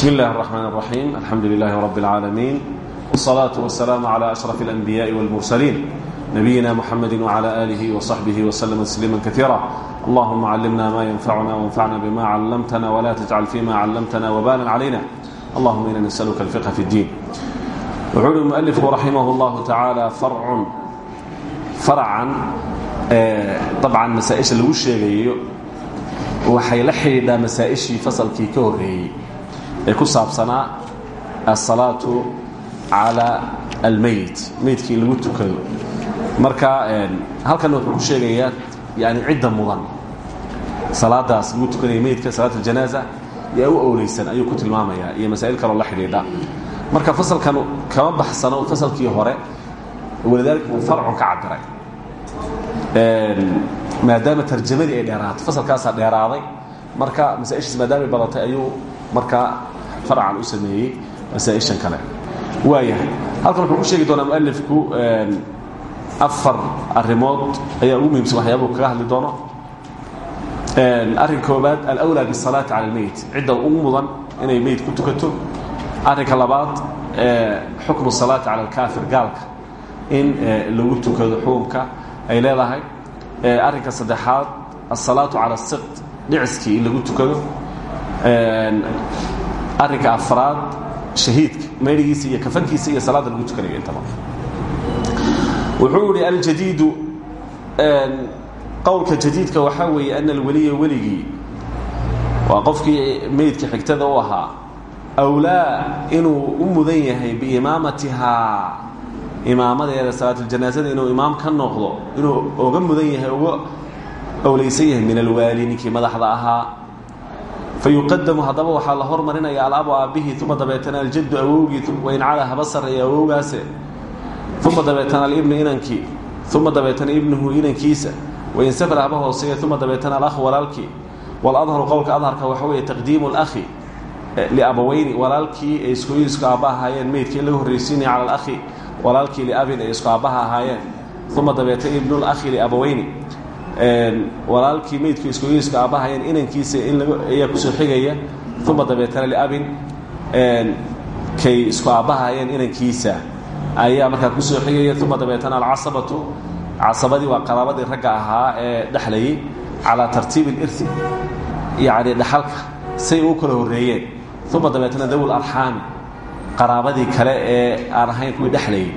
بسم الله الرحمن الرحيم الحمد لله رب العالمين والصلاة والسلام على أشرف الأنبياء والمرسلين نبينا محمد وعلى آله وصحبه وسلم تسليما كثيرا اللهم علمنا ما ينفعنا وانفعنا بما علمتنا ولا تجعل فيما علمتنا وبالا علينا اللهم إنا نسألك الفقه في الدين وعود المؤلف رحمه الله تعالى فرع فرعا طبعا مسائش اللي وشيغيو waxay la xidhiidhaa masaa-ishii fasalkii ka horreeyey ee ku saabsanaa asalaatu calaa almeyd meydkii lagu tukado. Marka halkan wuxuu ku sheegayaa yani cidda mudan. Salaadaas lagu tukanaya meydka salaat aljanaaza yaa u owleysan ayuu ku tilmaamayaa iyo masaa'il kaloo la xidhiidha. Marka fasalkan kama baxsano fasalkii hore walidaalika uu farcun ka cabiray maadaama tarjamadii ay dheeraato fasalkaasaa dheeraaday marka masaaishiis maadaamay badatay ayuu markaa farcan u sameeyey masaaishan kale. Waayahay halkan wuxuu ku sheegi doonaa mualifku afar arrimood ayaa ugu muhimsan waxyaabuhu kaga hadli doono. Arrin koobaad alawlaa bisalaati cala almeyt cidda ugu mudan inay meyd ku tukato. Arrinka labaad xukmu salaati cala alkaafir gaalka. In lagu tukado xukumka ay leedahay. Arrinka saddexaad asalaatu cala asiqt dhiciskii in lagu tukado arrinka afraad shahiidka meydhigiisa iyo kafankiisa iyo salaadda lagu tukanayo intaba wuxuu ihi aljadiidu qowlka jadiidka waxaa weeye ana alweliya weligii. Waa qofkii meydka xigtada u ahaa. Awlaa inuu u mudan yahay biimaamatihaa. Imaamadeeda salaatuljanaaزada inuu imaam ka noqdo inuu oga mudan yahay uga owleysan yahay min alwaali ninkii madaxda ahaa fayuqadamu haddaba waxaa la hormarinaya alabu aabbihii uma dabeetana aljaddu awowgii wain calaa haba sarreeya awowgaase uma dabeetana alibnu inankii uma dabeetana ibnuhu inankiisa wain safra haba hooseeya uma dabeetana alakhu walaalkii waladharu qowlka adharka waxa weeye taqdiimu اlakhi liabaweyni walaalkii ay iskooyisku aabba ahaayeen meydka in laga horreysiinaya cala alakhi walaalkii liabin ay isku aabbaha ahaayeen uma dabeetana ibnulakhi liabaweyni walaalkii meydku iskooyisku aabbahaayeen inankiisa in ayaa ku soo xigaya. Uma dabeetana liabin kay isku aabbahaayeen inankiisa ayaa markaa ku soo xigaya. Uma dabeetana alcasabatu. Casabadii waa qaraabadii ragga ahaa ee dhexlayay calaa tartiibi اlirti yacni dhaxalka say u kala horreeyeen. Uma dabeetana dawi arxaami qaraabadii kale ee aan ahayn kuwii dhexlayay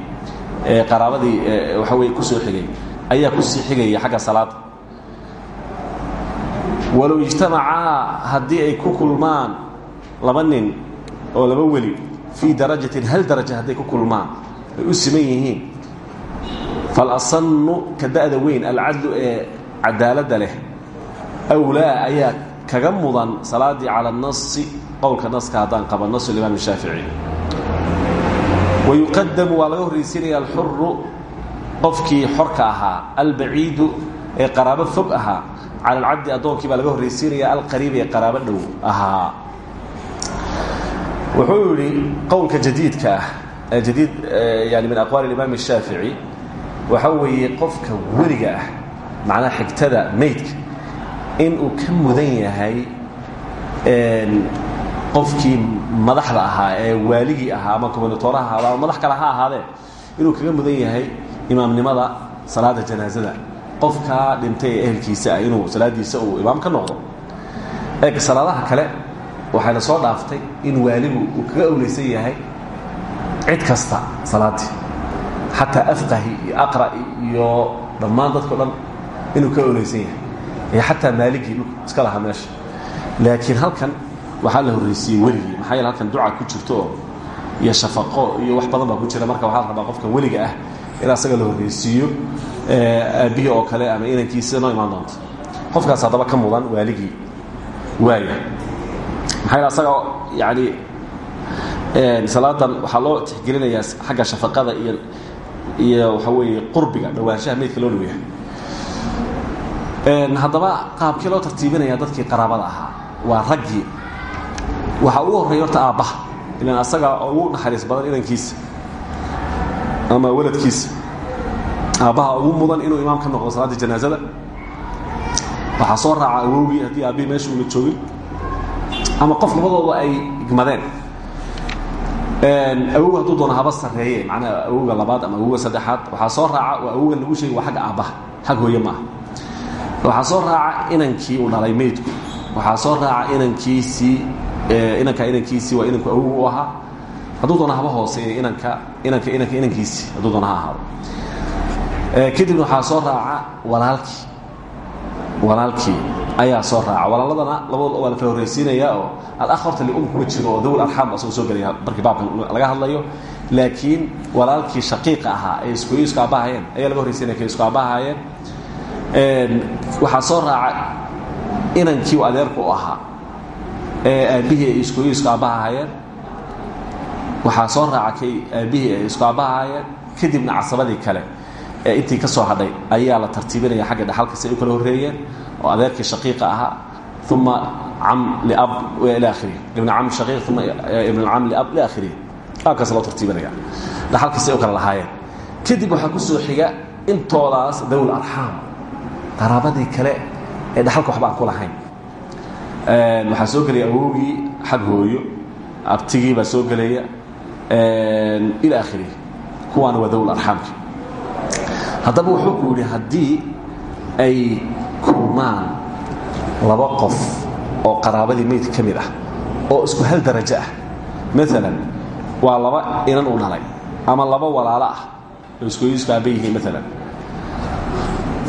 ee qaraabadii waxa weye ku soo xigay ayaa ku sii xigaya xagga salaada walow ijtamacaa haddii ay ku kulmaan laba nin oo laba weli fii darajatin hal daraja hadday ku kulmaan ay u siman yihiin. Falasannu weyn alcadlu ee cadaaladda leh awlaa ayaa kaga mudan salaadii cala anasi qowlka naska haddaan qaba nas imaam shaafici wayuqadamu waa laga horraysiinaya alxuru qofkii xorka ahaa albaciidu ee qaraabo fog ahaa cala alcabdi addoonkii baa laga horraysiinaya alqariib ee qaraabo dhow. Ahaa wuxuu yidhi qowlka jadiidka ah jadiid yani min aqwaali imaam الshaafici waxa weeye qofka weliga ah macnaha xigtada meydka inuu ka mudan yahay qofkii madaxda ahaa ee waaligii ahaa ama komanitooraha ahaa ama madax kale ha ahaadee inuu kaga mudan yahay imaamnimada salaada janaazada qofkaa dhintay ee ehelkiisa ah inuu salaadiisa uu imaam ka noqdo. Eeg salaadaha kale waxay la soo dhaaftay in waaligu uu kaga owleysan yahay cid kasta salaadii xataa afqahi iyo iyo dhammaan dadkao dhan inuu ka owleysan yahay. Iyo xataa maaligii iska lahaa meesha. Laakiin halkan waxaa la horreysiiyey weligii maxaa halkan duca ku jirto iyo shafaqo iyo wax badan baa ku jira. Marka waxaa rabaa qofkan weliga ah in asaga la horreysiiyo aabbihii oo kale ama inankiisa noo imaan doonto. Qofkaas haddaba ka mudan waaligii waaya maxaa asaga yani salaadan waxaa loo tixgelinayaa xagga shafaqada iyo iyo waxa weeye qurbiga dhowaanshaha meydka loo dhow yahay haddaba qaabkii loo tartiibinaya dadkii qaraabada ahaa waa raggii waxaa ugu horreeya horta aabbaha ilan asaga ugu naxariis badan inankiisa ama waladkiisa aabbaha ugu mudan inuu imaam ka noqdo salaadda janaazada. Waxaa soo raaca awowgii haddii aabbihii meesha uuna joogin ama qof labadooda ay igmadeen. Awowga hadduu doono haba sarreeye macnaha awowga labaad ama awowga saddexaad waxaa soo raaca awowga lagu sheegay waa xagga aabbaha xag hooye maaha. Waxaa soo raaca inankii uu dhalay maydku waxaa soo raaca inankiisii inanka inankiisii waa inanku awow u ahaa hadduu doona haba hooseeya inanka inanka inanka inankiisii hadduu doona ha ahaado. Kadibna waxaa soo raaca walaalkii. Walaalkii ayaa soo raaca. Walaaladana labadooda waa la kala horraysiinayaa oo alakh horta lium kuma jiro oo dawl arxaam asagoo soo gelaya. Markii baabkan laga hadlayo laakiin walaalkii shaqiiqa ahaa ee isku isku aabahayeen. Ayaa laga horraysiinaya kay isku aabahayeen. Waxaa soo raaca inankii adeerku u ahaa. Ee aabbihii ay isku isku aabahahayeen waxaa soo raaca kay aabbihii ay isku aabahahayeen kadibna casabadii kale ee intii ka soo hadhay ayaa la tartiibinaya xagga dhaxalka si ay u kala horreeyeen oo adeerkii shaqiiqa ahaa uma cam liab ila akhirihi ibn cam shaqiiq uma ibn cam liab ila akhirihi qaabkaas loo tartiibinaya. Dhaxalka si ay u kala lahaayeen. Kadib waxaa ku soo xiga intoodaas dawl arxaam qaraabadii kale ee dhaxalka waxba aan ku lahayn. Waxaa soo gelaya awowgii xag hooyo. Abtigii baa soo gelaya ila akhirihi kuwaana waa dawl arxaamki haddaba wuxuu ku yidhi haddii ay kulmaan laba qof oo qaraabadii meydka ka mid ah oo isku hal darajo ah maalan waa laba inan u dhalay ama laba walaalo ah oo isku isku aaba yihiin maalan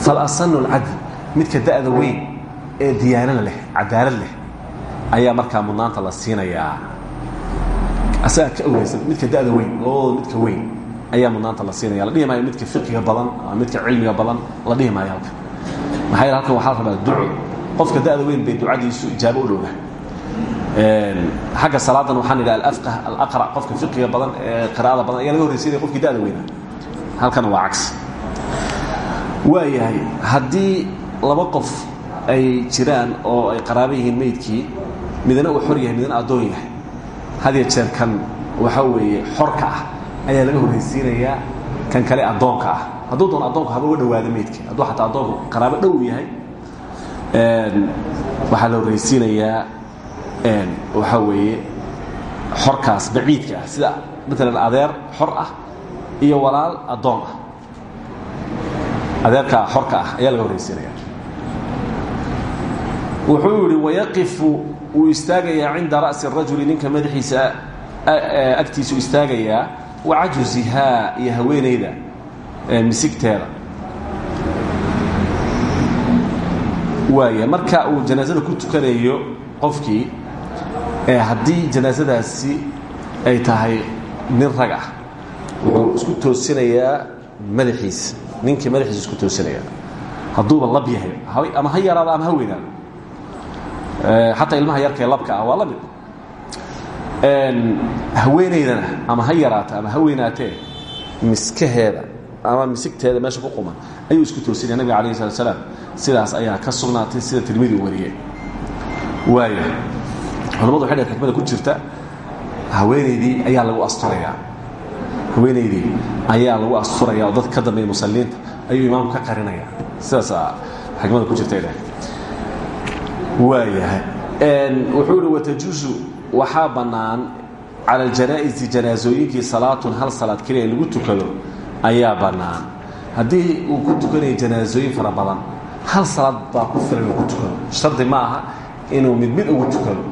falasanu alcadl midka da'da weyn ee diyaanada leh cadaalad leh ayaa markaa mudnaanta la siinayaa asagaa ka aweysan midka da'da weyn labadooda midka weyn ayaa mudnaanta la siinaya. La dhihi maayo midka fiqiga badan ama midka cilmiga badan la dhihi maayo halkan. Maxaa yeele halkan waxaa la rabaa duco qofka da'da weyn bay ducadiisu ijaabo u dhowda xagga salaadan waxaan idhaha alafqah alaqra qofka fiqiga badan ee qiraa'ada badan ayaa laga horraysiinaya qofkii da'da weyna halkana waa cagsi waayahay haddii laba qof ay jiraan oo ay qaraabo yihiin meydkii midna uu xor yahay midna addoon yahay had ya jeer kan waxaa weeye xorka ah ayaa laga horraysiinayaa kan kale addoonka ah. Hadduu doon addoonku haba uga dhawaado meydka hadduu xataa addoonku qaraabo dhow yahay waxaa la horraysiinayaa waxaa weeye xorkaas baciidka ah sida maalan adeer xor ah iyo walaal addoon ah. Adeerkaa xorka ah ayaa laga horraysiinaya wuxuu yidhi wayaqifu wuu istaagayaa cinda ra'si rajuli ninka madaxiisa agtiisu istaagayaa wacajuzihaa iyo haweenayda misigteeda. Waaya marka uu janaasada ku tukanayo qofkii haddii janaasadaasi ay tahay nin rag ah wuxuu isku toosinayaa madaxiisa ninkii madaxiisa isku toosinaya hadduuba lab yahay ama ha ama ha xataa ilmaha yarkaee labka ah waa la mid. Haweenaydana ama ha yaraato ama ha weynaatee miskaheeda ama misigteeda meesha ku quman ayuu isku toosinaya nabiga alayh slat slaam sidaas ayaa ka sugnaatay sida tirmidi u wariyey waaya culamadu waxay dheen xikmada ku jirta haweenaydii ayaa lagu asturayaa haweenaydii ayaa lagu asturaya oo dadka ka dambeeya musalliinta ayuu imaamku ka qarinaya. Sidaasaa xikmada ku jirta dheh waayahay. Wuxuu ihi watajuusu waxaa bannaan cala aljanaa'izi janaasooyinkii salaatun hal salaad keliya lagu tukado ayaa bannaan. Haddii uu ku tukanayo janaasooyin fara badan hal salaad baa ku filan inuu ku tukado. Shardi ma aha inuu mid mid ugu tukado.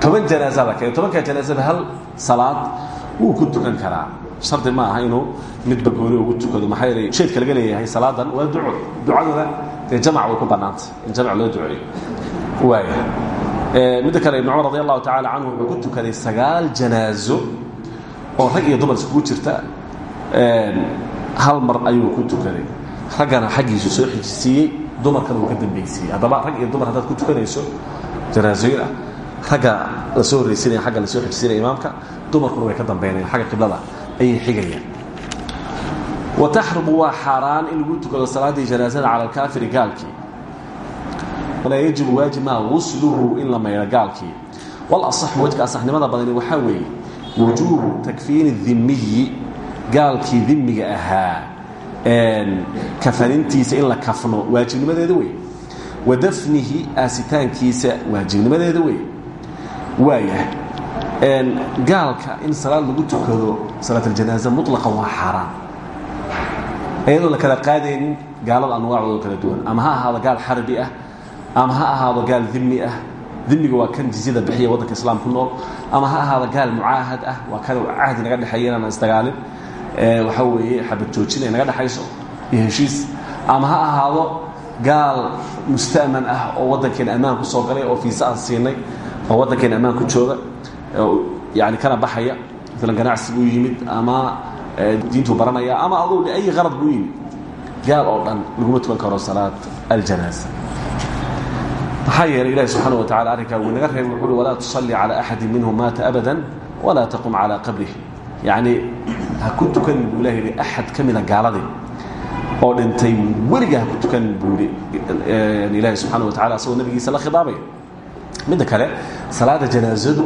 Toban janaaza la keeno tobankaa janaasada hal salaad wuu ku tukan karaa. Shardi ma aha inuu midba gooni ugu tukado. Maxaa yeelay sheedka laga leeyahay salaadan waa duco ducaduna dee jamac way ku bannaantay. In jamac loo duceeyo midda kale ibn cumar radi allahu tacala wuxuu ku tukaday sagaal janaazo oo rag iyo dumar iskugu jirta. Hal mar ayuu ku tukaday raggana xaggiisu soo xijisiiyey dumarkana uu ka dambaysiiyey haddaba rag iyo dumar haddaad ku tukanayso janaasooyin ah. La soo horraysinaya agga la soo xijisiinaya imaamka dumarkuna way ka dambaynayaan xagga qiblada ayay xigayaan. Wa taxrumu waa xaaraan in lagu tukado salaaddii janaasada cala alkaafiri gaalkii walaa yajibu waajib maa gusluhu in la maydho gaalkii walasaxu wejka asaxnimada badani waxaa weeye wujuubu takfiini dimiyi gaalkii dimiga ahaa kafanintiisa in la kafno waajibnimadeeda wey wa dafnihi aasitaankiisa waajibnimadeeda wey waaya gaalka in salaad lagu tukado salaat aljanaaza muطlaqan waa xaaraan iyadoo la kala qaadaynin gaalada anwaacdooda kala duwan. Ama ha ahaado gaal xarbi ah ama ha ahaado gaal dimi ah. Dimiga waa kan jizyada bixiya waddanka islaam ku nool. Ama ha ahaado gaal mucaahad ah. Waa kan cahdi naga dhexeeya inaan isdagaalin waxaa weeye xabad joojin ay naga dhexayso. Iyo heshiis. Ama ha ahaado gaal musta'man ah oo waddankeena ammaan ku soo galay oo fiisa aan siinay oo waddankeena ammaan ku jooga yani kana baxaya. Maalan ganacsi buu yimid ama diintuu baranaya ama aduu liayi qarad buu yimid. Gaal oo dhan laguma tukan karo salaad aljanaaza maxaa yeelay ilahi subxaana wa tacala arrinkaa wuu naga reebay wuxu uhi walaa tusalli calaa axadi minhum maata abadan walaa taqum calaa qabrih yacni ha ku tukanin buu ilah yidhi axad ka oo dhintay weliga ha ku tukanin buu yidhi ilaahi subxaana wa tacala asagoo nabigiisa la khidaabay midda kale salaada janaazadu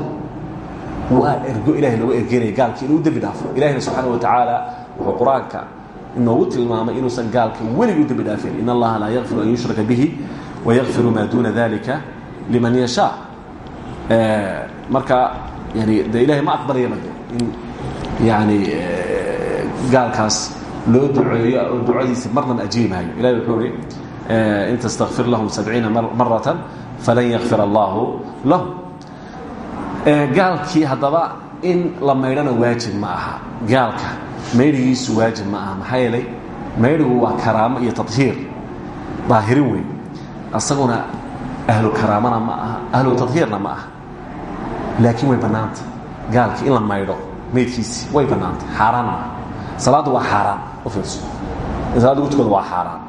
waa ergo ilahay looga ergeynaya gaalkii inuu dembi dhaafo. Ilahina subxaana wa tacaala wuxuu qur'aanka inoogu tilmaamay inuusan gaalka weligii u dembi dhaafin. In an yushraka bihi wayakfiru maa duuna dalika liman yashaa marka yani de ilahay ma aqbalayaba in yani gaalkaas loo duceeyo oo ducadiisa marnaba ajiibi maayo ilahi wuxuu ihi in tastakfir lahum sabciina maratan falan yakfir allahu lahum gaalkii haddaba in la maydhana waajib ma aha gaalka maydhigiisu waajib ma aha maxaa yeelay maydhigu waa karaamo iyo tahiir daahirin weyn asaguna ahlu karaamana ma aha ahlu tahiirna ma aha. Laakiin way bannaanta gaalkii in la maydho maydkiisii way bannaantay. Xaaraan maaha waa xaaraan u fiirso. In salaad lagu waa xaaraan.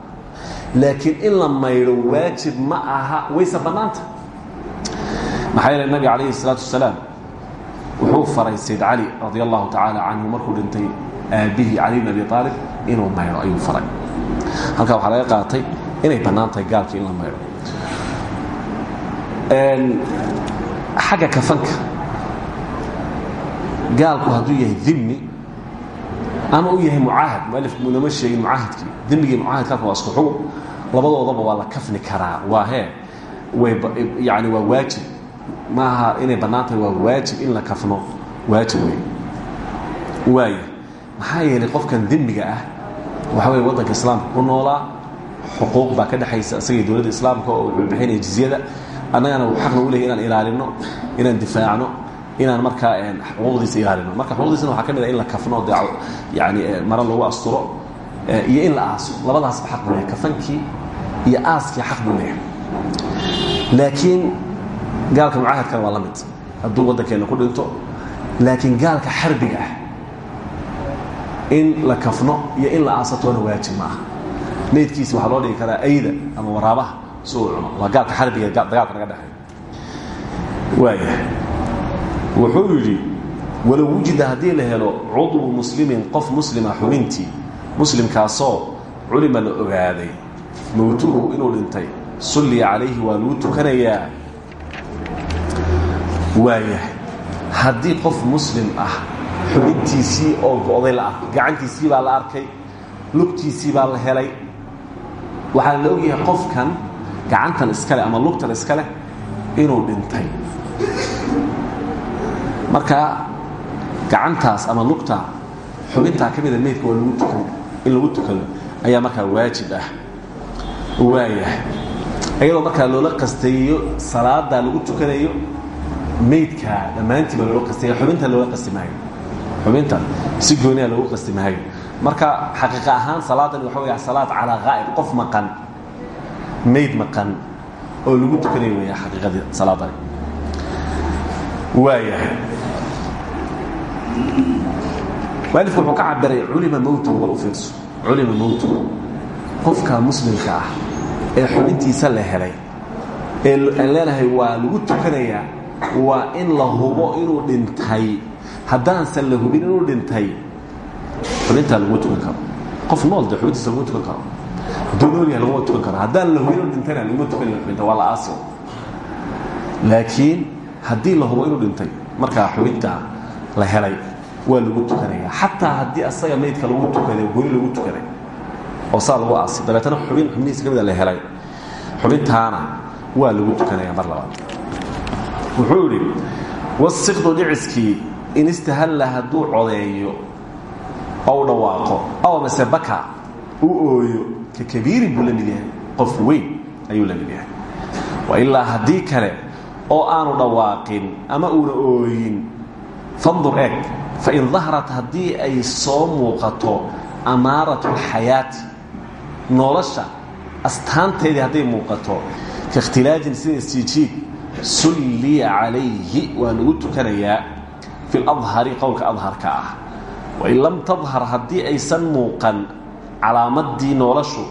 Laakiin in la maydho waajib ma aha wayse bannaanta maxaa yeele nabiga calayhi الsalaatu wasalaam wuxuu faray sayd cali radi allahu tacaala markuu dhintay aabbihii cali bn abi inuu maydho ayuu faray. Halkaa waxaa laga qaatay inay bannaan tahay gaalkii in la maydho. Xagga kafanka gaalku hadduu yahay dimi ama uu yahay mucaahad mualifku munama sheegin mucaahadkii dimigii mucaahadka halka waa isku xugub labadoodaba waa la kafni karaa waa hee way yani waa waajib. Maaha inay bannaan tahay waa waajib in la kafno waajib wey waaya maxaa yeelay qofkan dimiga ah waxa weye waddanka islaamka ku noolaa xuquuq baa ka dhexaysa isagii dowladda islaamka oo bixinaya jizyada. Annagana xaqna u lehay inaan ilaalino inaan difaacno inaan markaa xuquuqdiisa ilaalino. Marka xuquuqdiisana waxaa ka mid ah in la kafno de yani maro lagu asturo iyo in la aaso. Labadaasba xaq buu lehay kafankii iyo aaskii xaq buu leeyahay. Laakiin gaalka mucaahadkana waa la mid. Hadduu waddankeenna ku dhinto laakiin gaalka xarbiga ah in la kafno iyo in la aasatoona waajib ma aha maydkiisa waxaa loo dhigi karaa ayda ama waraabaha si cuno. Waa gaalka xarbiga dagaalka naga dhexeey waaya wuxuu yidhi walow wujida haddii la helo cudwu muslimin qof muslima xubintii muslimkaasoo culima la ogaaday mowtuhu inuu dhintay sulliya calayhi waa lagu tukanayaa. Waayahay haddii qof muslim ah xubintiisii oo go'day la arkay gacantiisii la arkay lugtiisii baa la helay waxaa la ogyahay qofkan gacantan iskale ama lugtan iskale inuu dhintay. Marka gacantaas ama lugta xubintaa ka mida meydka waa lagu tukan in lagu tukado ayaa markaa waajib ah waayahay. Iyadoo markaa loola qastayo salaadaa lagu tukanayo maydka dhammaantii baa loola qastaya xubinta loola qasti maayo si gooniya loogu qasti maayo marka xaqiiqa ahaan salaadan waxa weya salaad calaa qaa'ib qof maqan mayd maqan oo lagu tukanayo weya xaqiiqadii salaadani. Waayahay mualifku wuxuu ka cabiray culima mowtuhu bal u culima mowtuhu qofka muslimka ah ee xubintiisa la helay ee leenahay waa lagu tukanayaa waa in la hubo inuu dhintay. Haddaansan la hubin inuu dhintay xubintaa laguma tukan karo. Qof nool de xubintiisa laguma tukan karo. Hadduu nool yahay laguma tukan karo. Haddaan la hubin inuu dhintayna laguma tukan xubinta waa la aasi. Laakiin haddii la hubo inuu dhintay markaa xubintaa la helay waa lagu tukanaya xataa haddii asaga maydka lagu tukaday goli lagu tukaday oo saa lagu aasay dabeetana xubin xubnihiisa ka mida la helay. Xubintaana waa lagu tukanaya mar labaad. Wuxuu idhi wasiqdu dhiciskii in istahalla hadduu codeeyo ou dhawaaqo aw mase baka. U ooyo. Ka kabiirin buu la mid yahay qof weyn ayuu la mid yahay wa ilaa haddii kale oo aanu dhawaaqin ama uuna ooyin fandur eeg. Fain daharat haddii ay soo muuqato amaaratu alxayaati nolosha astaanteedii hadday muuqato ka ikhtilaajin sida istiijiib sulliya calayhi waa lagu tukanayaa fi ladhari qowlka adharka ah wain lam tadhar haddii aysan muuqan calaamadii noloshu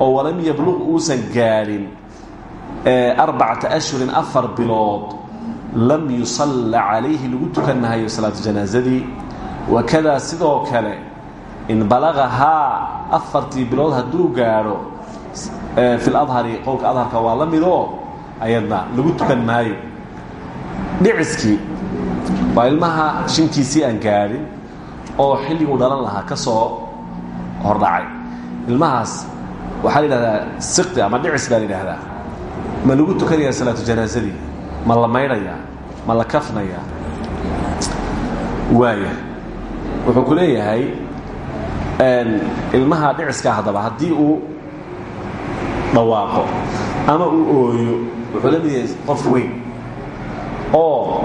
oo walam yabluq uusan gaadhin arbacata ashhurin afar bilood lam yusalla calayhi lagu tukan mahayo salaatu janaazadii. Wakadaa sidoo kale in balagahaa afartii bilood hadduu gaadho fi ladhari qowlka adharka waa la midoo ayadna lagu tukan maayo. Dhiciskii waa ilmaha oo xilliguu dhalan lahaa ka hordhacay ilmahaas waxaa la yidhahdaa siqdi ama dhicis baa la ma lagu tukanayaa salaatu janaasadii ma la maydhayaa ma la kafnayaa waaya wuxuu ku leeyahay ilmaha dhiciska haddaba haddii uu dhawaaqo ama uu ooyo wuxuu la mid qof weyn. Oo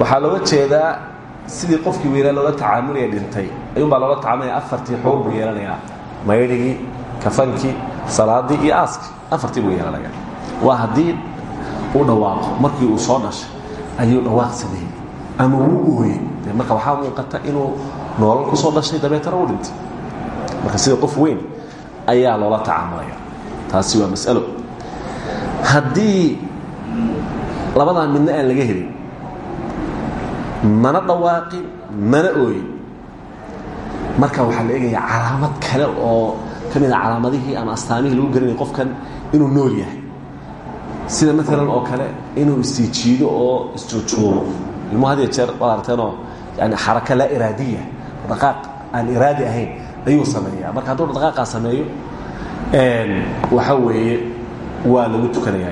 waxaa looga jeedaa sidii qofkii weynaa loola tacaamulaya dhintay ayuunbaa loola tacaamulaya afartii xuur buu yeelanayaa. Maydhigii kafankii salaadii iyo aaskii afartii buu yeelanaya waa haddii uu dhawaaqo markii uu soo dhashay ayuu dhawaaq sameeyey. Ama wuu ooyey de marka waxaa muuqata inuu noolal ku soo dhashay dabeetana u dhintay. Marka sida qof weyn ayaa loola tacaamulaya taasi waa masalo. Haddii labadaa midna aan laga helin mana dhawaaqin mana ooyin. Marka waxaa la eegayaa calaamad kale oo ka mid a calaamadihii ama astaamihii lagu garanaya qofkan inuu nool yahay. Sida maalan oo kale inuu istiijiido oo isjuujuubo ilmuhu had iyo jeer waad aragteenoo yani xaraka laa iraadiya dhaqaaq aan iraadi ahayn ayuu sameeyaa. Marka hadduu dhaqaaqaa sameeyo waxa weeye waa lagu tukanaya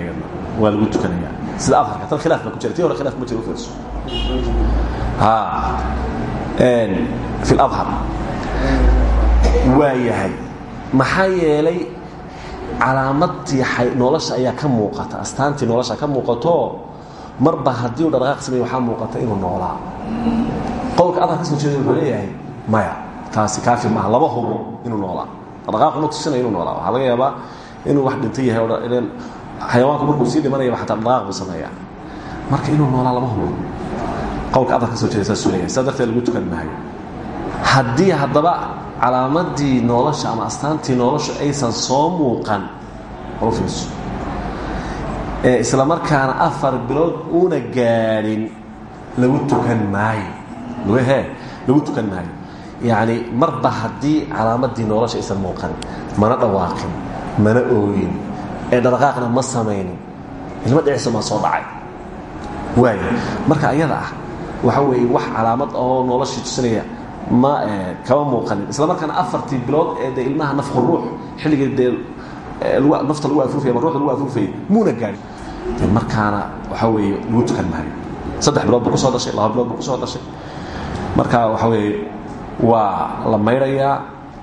waa lagu tukanaya sida afarka tan khilaaf baa ku jira tii hore khilaaf ma jira u ladhar waa yahay. Maxaa yeelay calaamadii nolosha ayaa ka muuqata. Astaantii nolosha ka muuqato marba haddii u dhaqaaq sameey waxaa muuqata inuu noolaa. Qowlka adar ka soo jeeda wuxuu leeyahay maya taasi kaafi maaha laba hubo inuu noolaa. Dhaqaaq uma tusinayo inuu noolaa. Waxaa laga yaabaa inuu wax dhintay yahay o xayawaanku markuu sii dhimanayaba xataa dhaqaaq buu sameeyaa. Marka inuu noolaa lama hubo qowlka adar ka soo jeeda saasuu leeyahay lagu tukan maayo. Haddii calaamadii nolosha ama astaantii nolosha aysan soo muuqan fiirso. Ee isla markaana afar bilood uuna gaadhin lagu tukan maayo. Lagu tukan maayo. Marba haddii calaamadii nolosha aysan muuqan mana dhawaaqin mana ooyin ee dhaqaaqna ma samaynin ilmo dhicisa soo dhacay. Waaya marka ayada ah waxa weeye wax calaamad oo noloshii tusinaya. Ma kama muuqanin. Isla markaana afartii bilood ee de ilmaha nafku ruux xilligii dee nafta lagu afuufay ama ruuxda lagu afuufayay muuna gaadhin markaana waxa weeye lagu tukan maayo. Saddex bilood buu ku soo dhashay laba bilood buu ku soo dhashay. Marka waxa weeye waa la maydhayaa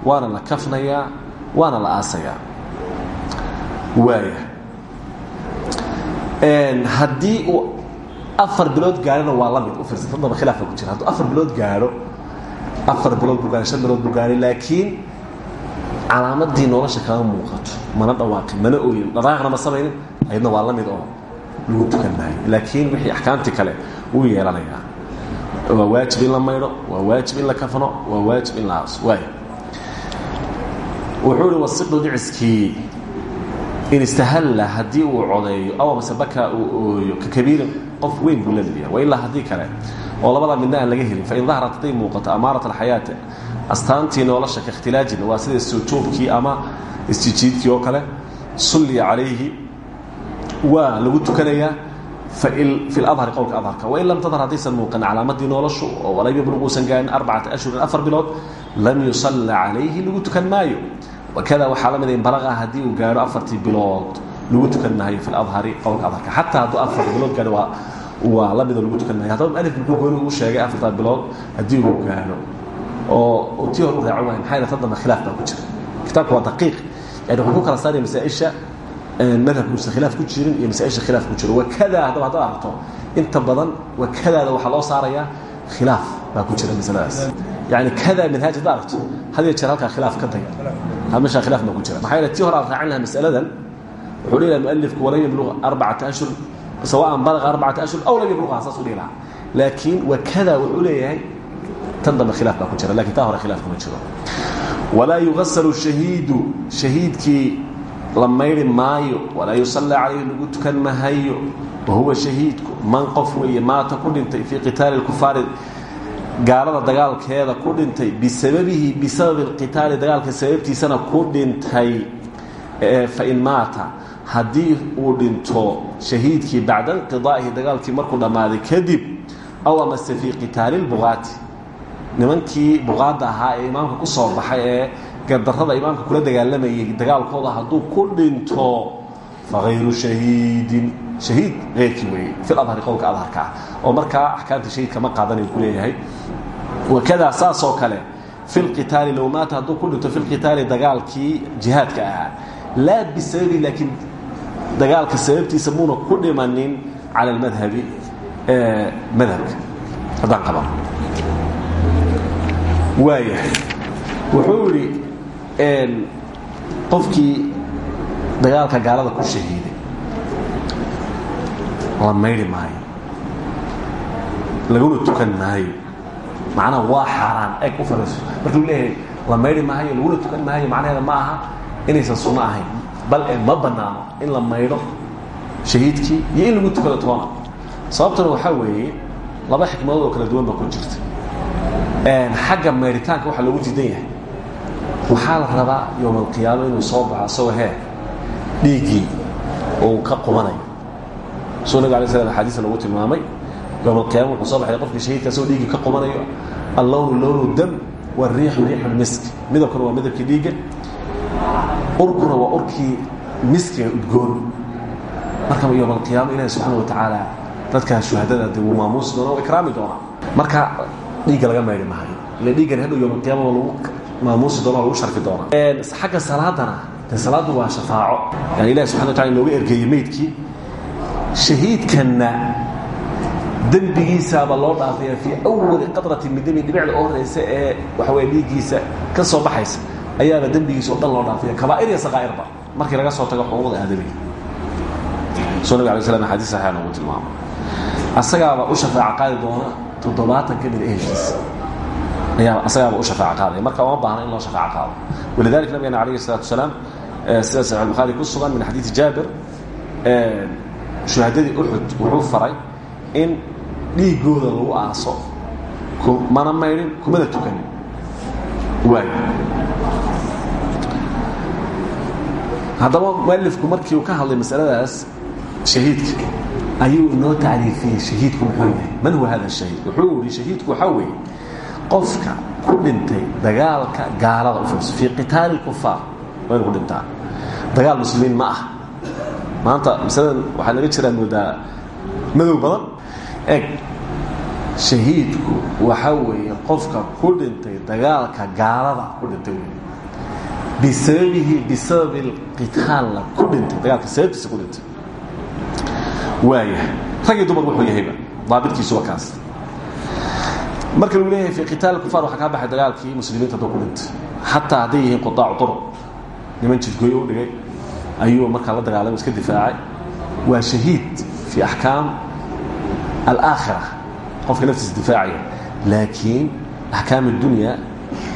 waana la kafnayaa waana la aasayaa waaya. Haddii uu afar bilood gaadhona waa la mid u fiirsan tadaba khilaafka ku jira. Hadduu afar bilood gaadho afar bilood buu gaadhay shan bilood buu gaadhay laakiin calaamadii nolosha kama muuqato. Mana dhawaaqin mana ooyin. Dhaqaaqna ma samaynin ayadna waa la mid oo lagu tukan maayo laakiin wixii axkaamtii kale wuu yeelanayaa. Waa waajib in la maydho waa waajib in la kafno waa waajib in la aaso waay wuxuu ihi wasiqdu dhiciskii in istahalla haddii uu codeeyo aw mase bakaa uu ooyo ka kabiirin qof weyn buu la libiya wailaa haddii kale oo labadaa midna aan laga helin. Fain daharat hadday muuqato amaarat alxayaati astaantii nolosha ka ikhtilaajin waa sida sujuubkii ama isjijiidkii oo kale sulliya calayhi waa lagu tukanayaa fi ladhari qowlka adharka. Wain lam tadhar haddaysan muuqan calaamadii noloshu oo walam yablug uusan gaarin arbacata ashhurin afar bilood lam yusalla calayhi lagu tukan maayo. Wakada waxaa la mida in balaqa haddii uu gaadho afartii bilood lagu tukan maayo fi ladhari qowlka adharka xataa hadduu afar bilood gaadho waa waa lamida lagu tukan maayo haddaba mualif muxuu gooni ugu sheegay afartaa bilood haddii uu gaano oo tii hor u raaco waay maxaa tan dambe khilaaf baa ku jira. Kitaabka waa daqiiq. Yani wuxuu ku kala saaraya masaaisha madhabka uusan khilaaf ku jirin iyo masaaisha khilaaf ku jiro wakadaa haddaba haddaad aragto inta badan wakadaada waxaa loo saarayaa khilaaf baa ku jira masaladaas yani kada minhaaj haddaad aragto had iyo jeer halkaa khilaaf ka day meeshaa khilaaf baa ku jira. Maxaa yeele tii hore aan raacin lahaa masaladan wuxuu dhihi laha mualifku walan yabluq arbacata ashhur sawaan balaqa arbacata ashhur aw lam yabluqha saas u dhihi lahaa laakiin wakada wuxuu leeyahay tan dambe khilaaf baa ku jira laakiin taa hore khilaaf kuma jiro walaa yugasalu shahiidu shahiidkii la mayri maayo walaa yusallaa calayhi lagu tukan mahayo wahuwa shahiidku man qof weeye maata ku dhintay fii qitaali lkufaari gaalada dagaalkeeda ku dhintay bisababihi bisababi lqitaali dagaalka sababtiisana ku dhintay fain maata haddii uu dhinto shahiidkii bacda inqidaa'ihi dagaalkii markuu dhammaaday kadib aw amase fii qitaali lbuqaati nimankii buqaadda ahaa ee imaamka ku soo baxay ee gardarrada imaamka kula dagaalamayay dagaalkooda hadduu ku dhinto faayru shahiidin. Shahiid eyrkii weeye fi adhari qowlka adharka ah. Oo markaa axkaamta shahiidka ma qaadanayo ku leeyahay. Wakadaa saasoo kale fi lqitaali low maata hadduu ku dhinto fi lqitaali dagaalkii jihaadka ahaa. Laa bisababi laakiin dagaalka sababtiisa muuna ku dhimanin cala almadhabi madhabka. Haddaan qaba waayahay wuxuu yidhi qofkii dagaalka gaalada ku shahiiday la mayri maayo. Laguna tukan maayo. Waa xaaraan eg u fariiso. Markuu leeyahay la mayri maayo laguna tukan maayo ma aha inaysan sunno ahayn bal ee ma bannaano in la maydho shahiidkii iyo in lagu tukado toona. Sababtuna waxaa weeye laba xikmadood oo kala duwan baa ku jirta. Xagga mayritaanka waxaa loogu diidan yahay. Waxaa la rabaa yowm alqiyaama inuu soo baxo asagoo hee dhiiggii uu ka qubanayo. Suu nabig alay slam axaadiisa lagu tilmaamay yowm alqiyama wuxuu soo baxay qofkii shahiidka asagoo dhiiggii ka qubanayo allownu lownu dam wariixu riixu lmisk midabkuna waa midabkii dhiigga urkuna waa urkii miskiga udgoon. Marka yowm alqiyaama ilahi subxaana wa tacaala dadkaa shuhadada de wuu maamuusi doona o ikraami doonaa. Marka dhiigga laga mayri maayo ila dhiiggan hadhow yowm alqiyama waa lagu maamuusi doona lagu sharfi doona xagga salaadana de salaaddu waa shafaaco. Yani ilahi subxana wa tacala inooga ergeeyey meydkii. Shahiidkanna dembigiisaaba loo dhaafaya fii awali qadrati min demi dhibicda oo horeysa ee waxa weye dhiiggiisa ka soo baxaysa ayaana dembigiisa o dhan loo dhaafaya kabaair iyo saqaa'irba markii laga soo tago xuquuqda aadamiga soo nabig ala slam xadis saxiixan tilmaamo. Asagaaba u shafaaca qaadi doona toddobaatan ka mid ayaa asagaaba u shafaaca qaadaya marka uma baahna in loo shafaaca qaado. Walidalika nabigeena alayhi salatu wasalaam sida saxiix bukhaari ku sugan min xadiisi jaabir shuhadadii uxud wuxuu faray in dhiigooda lagu aaso. Mana maydhin kumana tukanin. Waay haddaba mualifku markii uu ka hadlay masaladaas shahiidka ayuu inoo tacriifiyey shahiidku muxuu yahay. Man huwa hada shahiid? Wuxuu yihi shahiidku waxaa qofka ku dhintay dagaalka gaalada u fiirso fii qitaali waa ku dhintaa. Dagaal muslimiin ma ah maanta masaladan waxaa naga jiraa moodaa madow badan. Eg shahiidku waxaa weeye qofka ku dhintay dagaalka gaalada ku dhintay bisababihi bisababi اlqitaalna ku dhintay dagaalka sababtiisa ku dhintay waaya ragii dumar wuxuu yahayba daabitkiisuba kaas marka lagu leeyahay fi qitaal kufaar waxaa kaa baxay dagaalkii muslimiinta hadduu ku dhintay xataa hadday yihiin qudaacu turuq niman jidgooyo u dhigay ayuu markaa la dagaalamay iska difaacay waa shahiid fii axkaam alaakhira qofka naftiisa difaacaya laakiin axkaam addunya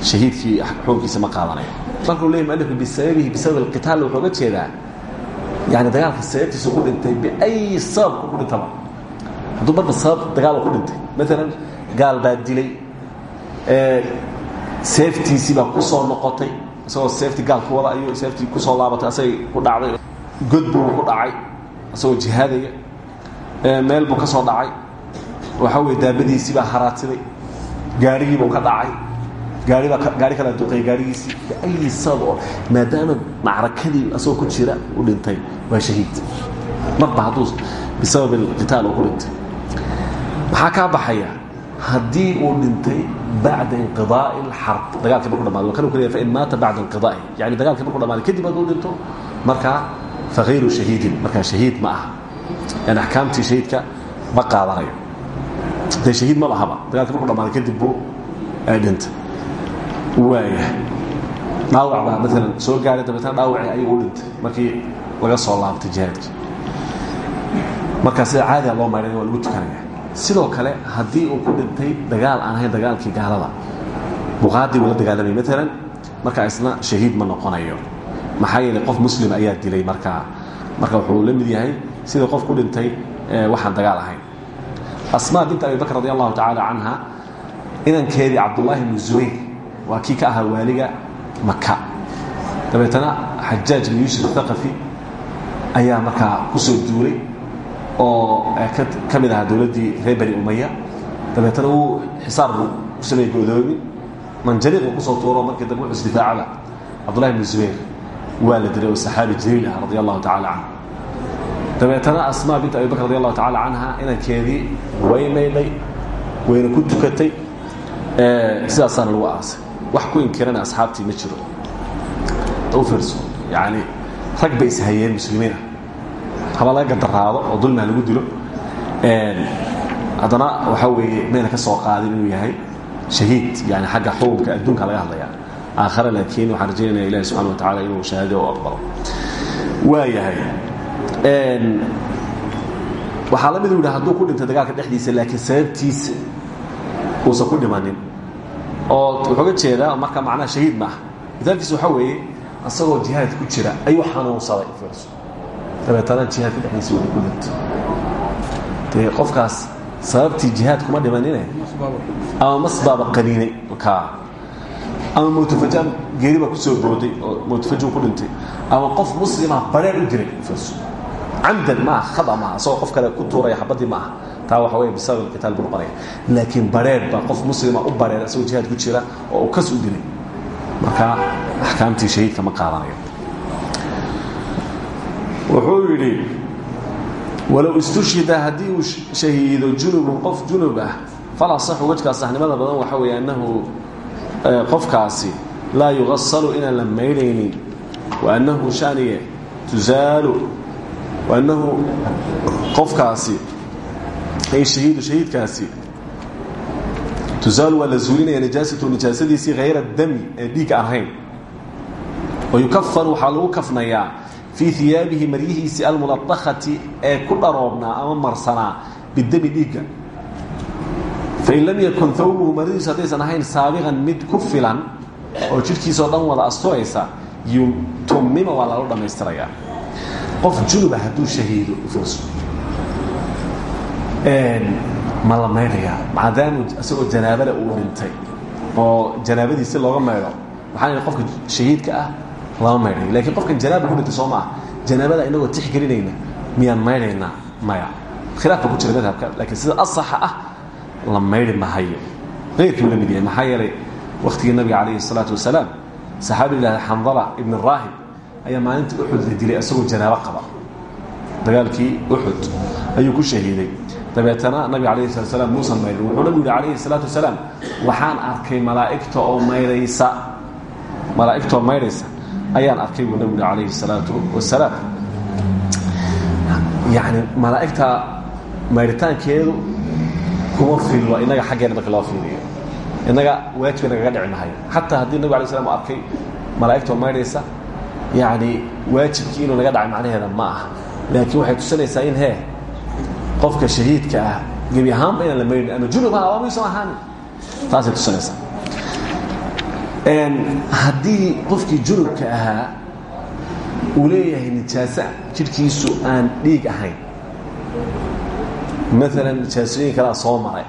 shahiidkii xukunkiisa ma qaadanayo markuu leeyahy mualifku bisababihi bisabab alqitaal wuxuu uga jeedaa yani dagaalka sababtiisa ku dhintay biay sababka ku dhintaba hadduu marba sabab dagaal ku dhintay. Maalan gaal baa dilay seeftiisii baa ku soo noqotay isagoo seefti gaal ku wada ayuu seeftii ku soo laabatay asagay ku dhacday god buu ku dhacay isagoo jihaadaya meel buu ka soo dhacay. Waxaa weye daabadiisii baa haraatiday gaarigiibuu ka dhacay gaaribaa gaari kala duqay gaarigiisii biayi sabab oo maadaama macrakadii asagoo ku jira u dhintay waa shahiid. Marba hadduu bisabab alqitaal uu ku dhintay. Maxaa baxaya haddii uu dhintay bacda inqidaai اlxarb dagaalkii marku dhamaado kan kaliya fain maata bacda inqidaai yani dagaalkii marku dhamaado kadib hadduu dhinto markaa fahayru shahiidin markaa shahiid ma aha. Yani axkaamtii shahiidka ma qaadanayo. Dee shahiid ma lahaba dagaalkii marku dhamaado kadib buu dhintay waaya dhaawac baa maalan soo gaaray dabeetna dhaawacii ayuu u dhintay markii laga soo laabtay jihaadkii markaa sida caadiga loo maydhanya waa lagu tukanaya sidoo kale haddii uu ku dhintay dagaal aan ahayn dagaalkii gaalada buqaadii uu la dagaalamay maalan markaa isna shahiid ma noqonayo. Maxaa yeelay qof muslima ayaa dilay markaa marka wuxuu la mid yahay sidii qof ku dhintay waxaan dagaal ahayn. Asmaa binta abi bakr radi allahu tacaala canha inankeedii cabdullaahi bnu zubayr waa kii ka ahaa waaliga maka dabeetana xajaaj bn yuusuf athaqafi ayaa markaa ku soo duulay oo ka mid ahaa dowladdii reer bani umaya dabeetana wuu xisaar buu ku sameeyey godoomi manjariiquu ku soo tuuro markii dambe wuxuu isdifaacada cabdullahi bnu zubayr waa la dilay oo saxaabi jaliil ah radi allahu binta abi bakr radi allahu tacala canha inankeedii way maydhay wayna ku tukatay sidaasaana lagu aasay wax ku inkirana asxaabtii ma jiro. U fiirso yani rag bay ishayeen muslimiinah haba laga gandaraado oo dulmiha lagu dilo. Haddana waxaa weeye mayna ka soo qaadin inuu yahay shahiid yani xagga xukunka adduunka laga hadlaya aakhare laakiin waxaan rajaynaya ilahi subxana wa tacala inuu shahaado u aqbalo. Waa yahay waxaa la mid u yidhi hadduu ku dhintay dagaalka dhexdiisa laakiin sababtiisa uusan ku dhimanin oo wuxuuga jeedaa marka macnaha shahiid ma ah mitaalkiisa waxaa weeye isagoo jihaad ku jira ayuu xanuunsaday. Fiirso dabeetana jihaadka dhexdiisa wada ku dhinto dee qofkaas sababtii jihaad kuma dhimanine? Ama masbaaba qaniinay ka? Ama mawtafajaan geeri baa ku soo booday oo mawtafajuu ku dhintay? Ama qof muslima bareer u diray fiirso camdan maaha khada maaha isagoo qof kale ku tuuraya xabadii ma aha taa waxa wey bisabab alqitaal buu noqonaya. Laakiin bareer baa qof muslima u bareer isagoo jihaad ku jira oo uu kas u marka axkaamtii shahiidka ma qaadanayo. Wuxuu yidhi walow istushhida haddii uu shahiido qof junub ah fala saxu wejkaa badan waxa weeye annahu qofkaasi laa yugasalu inaan la maydhaynin waannahu shaniye tuzaalu waannahu qofkaasi ay shahiidu shahiidkaasi tuzaalu waa la zuulinaya nijaasatu nijaasadiisii hayra dami ee dhiig ahayn wayukafaru waxaa lagu kafnayaa fii iyaabihi maryihiisii almuladakati ee ku dharoobnaa ama marsanaa bidami dhiigga fain lam yakun awbuhu maradiisu haddaysan ahayn saabiqan mid ku oo jidhkiisao dhan wada asturaysa tumima waa lala dhammaystirayaa qof junuba hadduu shahiido ma la maydhayaa maadaamu isagoo janaabada uu dhintay oo janaabadiisi looga maydho waxaan qofka shahiidka ah lama maydhayo lakiin qofkan janaaba ku dhintay soo maaha janaabada inagoo tixgelinayna miyaan maydhaynaa maya. Khilaaf ba ku jira madhabka laakiin sida asaxa ah la maydhi mahayo keyrkii la mid yahay maxaa yeelay waktigii nabiga calayhi الsalaatu wasalaam saxaabi lahada xandala ibn raahib ayaa maalinta uxud la dilay isagoo janaabo qaba. Dagaalkii uxud ayuu ku shahiiday dabeetana nabiga alayh slat slam muusan wuxuu nabigu calayhi salaatu wasalaam waxaan arkay malaa'igta oo maydhaysa malaa'igtaoo maydhaysa ayaan arkay buu nabigu salaatu wasalaam. Yacni malaa'igta maydhitaankeedu kuma fillo innaga xaggeena marka fiiriyo. Innaga waajib nagaga dhici mahayo xataa haddii nabig alay arkay malaa'igtaoo maydhaysa yacni waajibkii naga dhacay macnaheeda ma aha. Laakiin waxay tusinaysaa in hee qofka shahiidka ah gebi ahaanba inaan la maydhin ama junub ha waa maysan ahaanin taasay tusinaysaa haddii qofkii junubka ahaa uu leeyahay nijaasa jidhkiisu aan dhiig ahayn. Maalan nijaasooyin kalea soo maray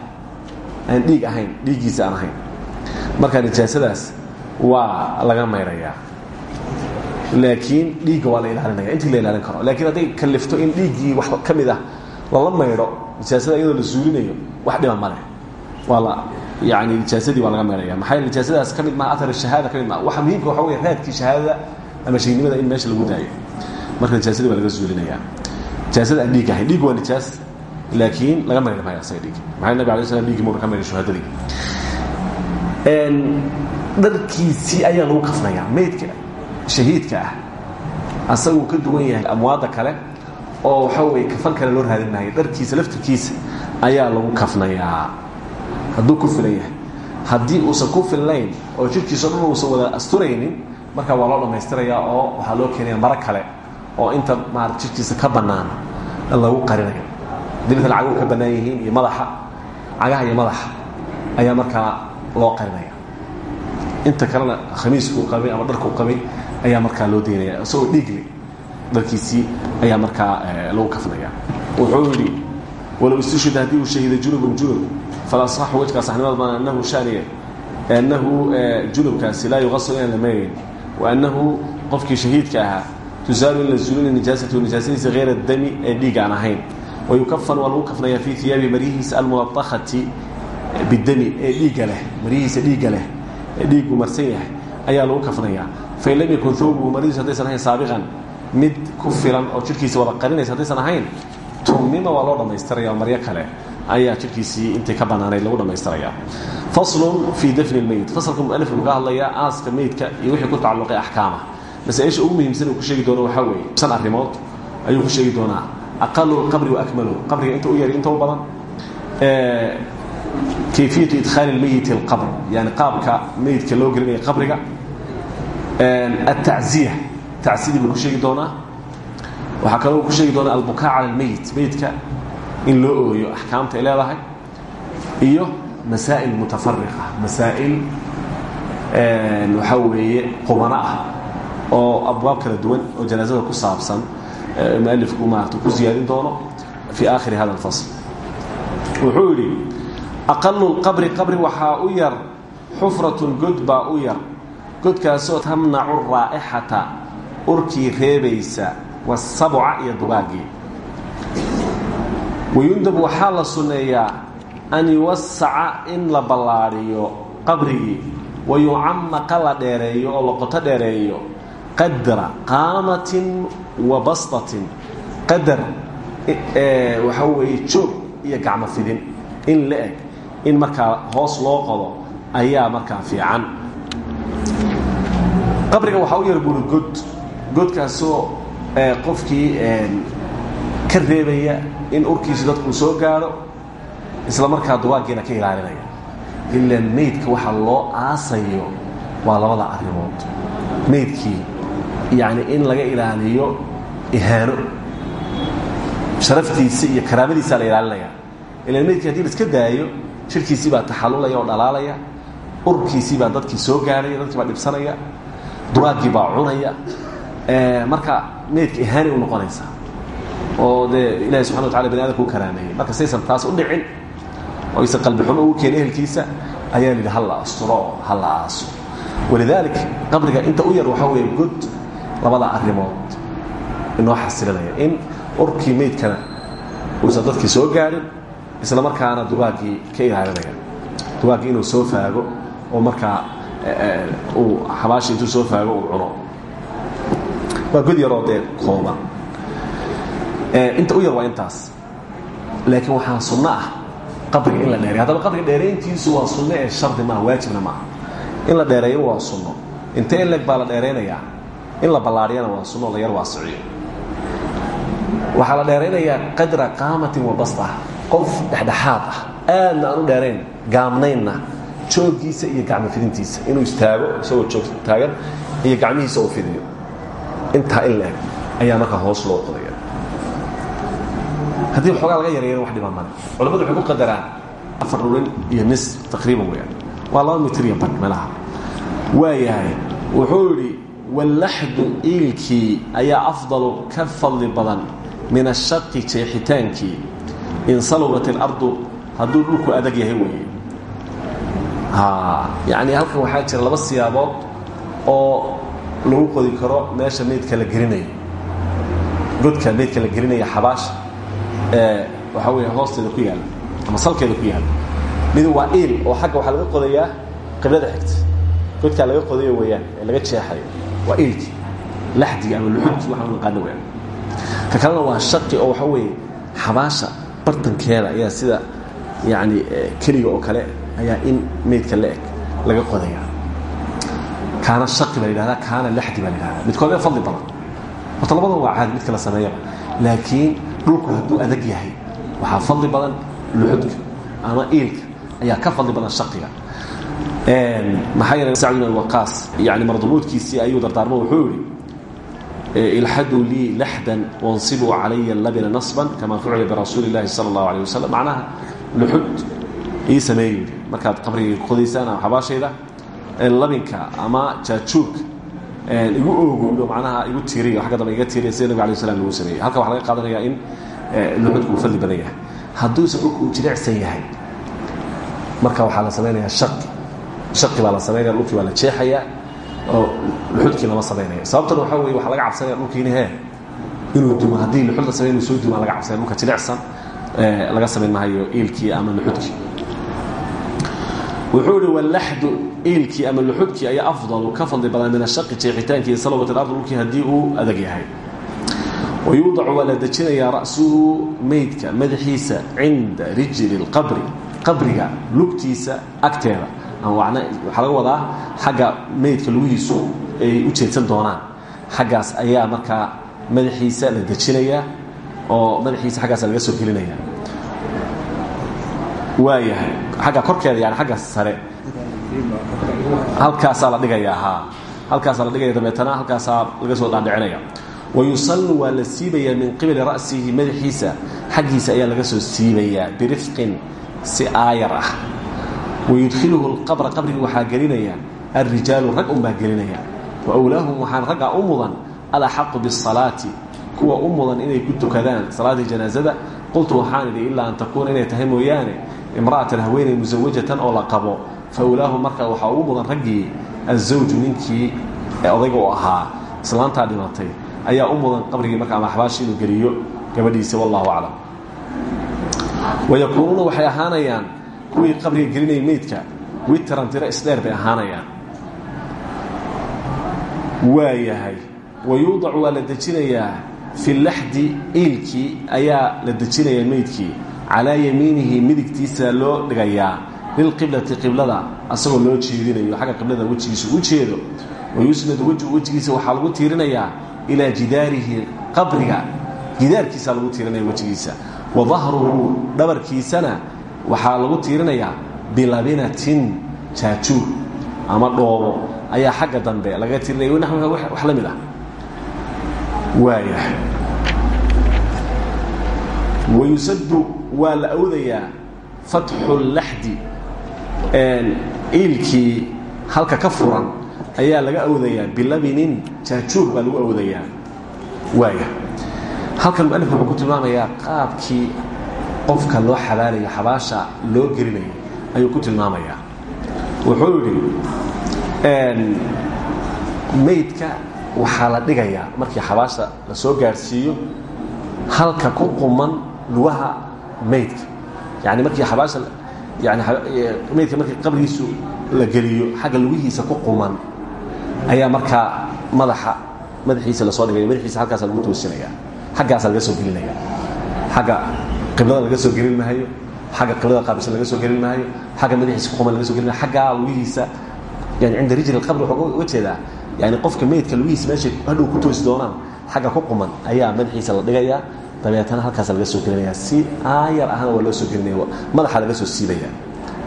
aan dhiig ahayn dhiiggiisa aan ahayn. Marka nijaasadaas waa laga maydhayaa laakiin dhiigga waa la ilaalinaya intii la ilaalin karo. Lakiin hadday kalifto in dhiiggii wax ka mid ah lala maydho nijaasada iyadoo la zuulinayo wax dhiba ma leh. Waa la yani nijaasadii waa laga maydhaya maxaa yeele nijaasadaas ka mid maha athar shahaada ka mid maha waxa muhiimka waxa wey raadkii shahaadada ama shaydnimada in meesha lagu daayo. Marka nijaasadii waa laga zuulinaya nijaasada aan dhiig ahayn dhiiggu waa nijaas laakiin laga maydhi maayo asaga dhiigi maxaa nabig alay slam dhigi muna ka maydhay shuhadadii dharkiisii ayaa lagu kafnayaa maydka shahiidka ah. Asaguu ka duwan yahay amwaadda kale oo waxa weye kafan kale loo raadin maayo dharkiisa laftirkiisa ayaa lagu kafnayaa. Hadduu ku filan yahay. Haddii uusan ku filnayn oo jirkiiso dhan uusan wada asturaynin markaa waa loo dhammaystirayaa oo waxaa loo keenaya maro kale oo inta maarata jirkiisa ka bannaan lagu qarinayo. Haddii maala cagahu ka bannaan yihiin iyo madaxa cagaha iyo madaxa ayaa markaa loo qarinaya inta kalena khamiiska uu qabay ama dharka uu qabay ayaa markaa loo daynaya isagoo dhiigle dharkiisii ayaa markaa lagu kafnaya wuxuu yidhi walow istushhida haddii uu shahiiday junubun junub falasaxu wejkaa saxnimada badan annahu shaaniya. Annahu junubkaasi laa yuqasal inaan la maynayn wa annahu qofkii shahiidka ahaa tusaalu in la zuulina nijaasatu nijaasadiisa dami ee dhiig aan ahayn. Wayukafan waa lagu kafnayaa fii iyaabi maryihiisa almuladahati bidami ee leh maryihiisa dhiigga leh ee marsan yahay ayaa lagu kafnayaa fain lam yakun thawbuhu maryihiisu haddaysan ahayn saabiqan mid ku filan oo jirkiisa wada qarinaysa haddaysan ahayn tumnima waa loo dhammaystiraya maryo kale ayaa jirkiisii intay ka bannaanayd lagu dhammaystiraya faslun fii dafni lmeyit fasalka mualifku ka hadlayaa aaska meydka iyo wixii ku tacalluqay axkaama masaaisha ugu muhiimsan uu ku sheegi doono waxaa weeye shan arrimood ayuu ku sheegi doonaa. Aqalu lqabri wa akmaluhu qabriga inta u yari inta u badan. Kayfiyatu idkhaali lmeyiti alqabr. Yani qaabka meydka loo gelinaya qabriga. Altacziya tacsidii buu ku sheegi doonaa. Waxaa kaloo ku sheegi doonaa albukaa cala almeyit meydka in loo ooyo axkaamta ay leedahay iyo masaa'il mutafariqa masaa'il waxaa weeye qubano ah oo abwaab kala duwan oo janaasada ku saabsan mualifku maarata ku ziyaadin doono fii aakhiri hada alfasl. Wuxuu yidhi aqalu lqabri qabri waxaa u yar xufratun god baa u yar godkaasoo tamnacu raa'ixata urkii reebaysa wasabca iyo dugaagii wayundab waxaa la sunneeyaa an yuwasaca in la ballaadhiyo qabrigii wayucamaqa la dheereeyo oo la qoto dheereeyo qadra qaamatin wa bastatin qadar waxaa weeye joog iyo gacmo fidin. In la eg in markaa hoos loo qodo ayaa markaa fiican. Qabriga waxaa u yar buuri god godkaasoo qofkii ka reebaya in urkiisu dadkuu soo gaadho isla markaa dugaaggiina ka ilaalinaya. Ilaa meydka waxa loo aasayo waa labada arrimood. Meydkii yacni in laga ilaaliyo ihaano. Sharaftiisa iyo karaamadiisaa la ilaalinaya. Ilan meydkii haddii la iska daayo jirkiisii baa taxallulaya oo dhalaalaya. Urkiisii baa dadkii soo gaadhaya dadkii baa dhibsanaya. Dugaaggii baa cunaya marka meydka ihaanay u noqonaysaa oo dee ilahi subxana wa tacala bani adamka u marka saysan taas u dhicin oo aysan qalbi xumo ugu keenin ehelkiisa ayaa la yidhi hal la asturo oo hal la aaso. Walidaalik qabriga inta u yar waxaa weeye god labada arrimood inoo xasilinaya in urkii meydkana uusan dadkii soo gaadhin isla markaana dugaaggii ka ilaalinaya. Dugaaggii inuu soo faago oo markaa uu xabaashi intuu soo faago uu cuno waa god yaroo dee kooban inta u yar waa intaas. Laakiin waxaa sunno ah qabriga in la dheereyo haddaba qabriga dheerayntiisu waa sunno ee shardi maaha waajibna maaha. In la dheereeyo waa sunno. Intee in leg baa la dheeraynayaa in la ballaadhiyana waa sunno la yar waasiciyo waxaa la dheeraynayaa qadra qaamatin wa basta qof dhexdhexaad ah. Aadna aan u dheerayn gaabnaynna jooggiisa iyo gacmo fidintiisa inuu istaago isagoo joog taagan iyo gacmihiisa uu fidiyo intaa in la eg ayaa markaa hoos loo qodaya haddii waxoogaa laga yareeyana wax dhiban male culamadu waxay ku qadaraan afar dhulin iyo nis taqriiban weyaan waa laba mitir iyo ban meelaha waayahay wuxuu yidhi wallaxdu iilkii ayaa afdalu ka badan min ashaqi jeexitaankii. In salubat اlardu hadduu dhulku adag yahay weeye. Yani halkan waxaa jira laba siyaabood oo lagu qodi karo meesha meydka la gelinayo. Godka meydka la gelinaya xabaasha ee waxaa weeye hoosteeda ku yaalla ama salkeeda ku yaalla mid waa iil oo xagga waxaa laga qodayaa qiblada xigta. Godkaa laga qodayo weeyaan ee laga jeexayo waa iilkii laxdigi ama luxudki waxaan naqaano weeyaan. Ka kalena waa shaqi oo waxaa weeye xabaasha bartankeeda ayaa sida yani keliga oo kale ayaa in meydka la eg laga qodaya kaana shaqi baa la yidhahdaa kaana laxdi baa la yidhahdaa midkoodee fadli badan horta labadan waa caadi midka la sameeyaba laakiin dhulku hadduu adag yahay waxaa fadli badan luxudka ama iilka ayaa ka fadli badan shaqiga maxaa yeele sacd bin abi waqaas yani mardumuudkiisii ayuu dardaarmo wuxuu yidhi ilxaduu lii laxdan wansibuu calaya labina nasban kama fucila birasuuli اllahi sala اllahu alيه wasalam macnaha luxud ii sameeye yidhi markaad qabrigay qodaysaan ama xabaashayda labinka ama jaajuurka igu oogo macnaha igu tiiriy agga dambe iga tiiriya sida nabig alay slam lagu sameeyey. Halka waxa laga qaadanaya in luxudku uu fadli badan yahay. Hadduuse dhulku uu jilicsan yahay marka waxaa la samaynayaa shaqi. Shaqi baa la samaynaya dhulkii waa la jeexaya oo luxudkii lama samaynaya sababtana waxaa weye waxaa laga cabsanaya dhulkiini he inuu dumo haddii luxud la samay inuu soo dumaa laga cabsanaya dhulka jilicsan laga samayn maayo iilkii ama luxudkii. Wuxuu ihi walaxdu iilkii ama luxudkii ayaa afdalu ka fadli badan min ashaqi jeexitaankii salawat اlardi dhulkii haddii uu adag yahay. Wayuudacu waa la dejinayaa ra'suhu meydka madaxiisa cinda rijli اlqabri qabriga lugtiisa agteeda. Waxaa laga wadaa xagga meydka lugihiisu ay u jeedsan doonaan. Xaggaas ayaa markaa madaxiisa la dejinayaa oo madaxiisa xaggaasa laga soo gelinaya. Waayahay agga korkeeda yani agga sare halkaasaa la dhigaya ha. Halkaasaa la dhigaya dabeetana halkaasaa laga soo dhaadhicinaya. Wayusallu waa la siibayaa min qibali ra'sihi madaxiisa. Xaggiisa ayaa laga soo siibayaa birifqin si aayar ah. Wayudkhiluhu lqabra qabriga waxaa gelinaya. Alrijaalu rag unbaa gelinaya. Waawlaahum waxaan ragga u mudan. Alaxaqu bisalaati kuwa u inay ku tukadaan salaaddii janaasada qultu waxaan idhi an takuuna inay tahay mooyaane imra'atan haweeney musawajatan oo la qabo fa awlaahu marka waxaa ugu mudan raggii azawju ninkii odayga u ahaa islaantaa dhimatay ayaa u mudan qabrigii marka ama axbaashi inuu geliyo gabadhiisa wallahu aclam. Wayakuunuuna waxay ahaanayaan kuwii qabriga gelinaya meydka witran tiro isdheer bay ahaanayaan. Waayahay wayuudacu waa la dejinayaa fi laxdi iilkii ayaa la dejinayaa meydkii calaa yamiinihi midigtiisa loo dhigayaa lilqiblati qiblada asagoo loo jeedinayo xagga qiblada wejigiisa u jeedo. Wayusnadu wejhu wejigiisa waxaa lagu tiirinayaa ilaa jidaarihi qabriga. Jidaarkiisa lagu tiirinaya wejigiisa. Wa dahruhu dhabarkiisana waxaa lagu tiirinayaa bilabinatin jaajuur ama dhoobo. Ayaa xagga dambe laga tiirinaya wax la mid ah. Waaya. Wayusadu waa la awdayaa fatxu iilkii halka ka furan ayaa laga awdayaa bilabinin jaajuur baa lagu awdayaa waaya halkan mualifku wuxuu ku tilmaamayaa qaabkii qofka loo xabaalayo xabaasha loo gelinayo ayuu ku tilmaamayaa. Wuxuu yidhi meydka waxaa la dhigayaa markii xabaasha la soo gaadhsiiyo halka ku quman lugaha meydka yani markii xabaasha yani meydka markii qabrigiisu la geliyo xagga lugihiisa ku quman ayaa markaa madaxa madaxiisa la soo dhigaya madaxiisa halkaasa lagu toosinaya xaggaasa laga soo gelinaya xagga qiblada laga soo gelin maayo xagga qiblada qaabisan laga soo gelin maayo xagga madaxiisa ku quman laga soo gelin maayo xaggaa lugihiisa. Yani cinda rijli qabri wuxuu uga jeedaa yani qofka meydka lugihiisa meeshay hadhow ku toosi doonaan xagga ku quman ayaa madaxiisa la dhigayaa dabeetana halkaasa laga soo gelinaya si aayar ahna waa loo soo gelinaya madaxa laga soo siibaya.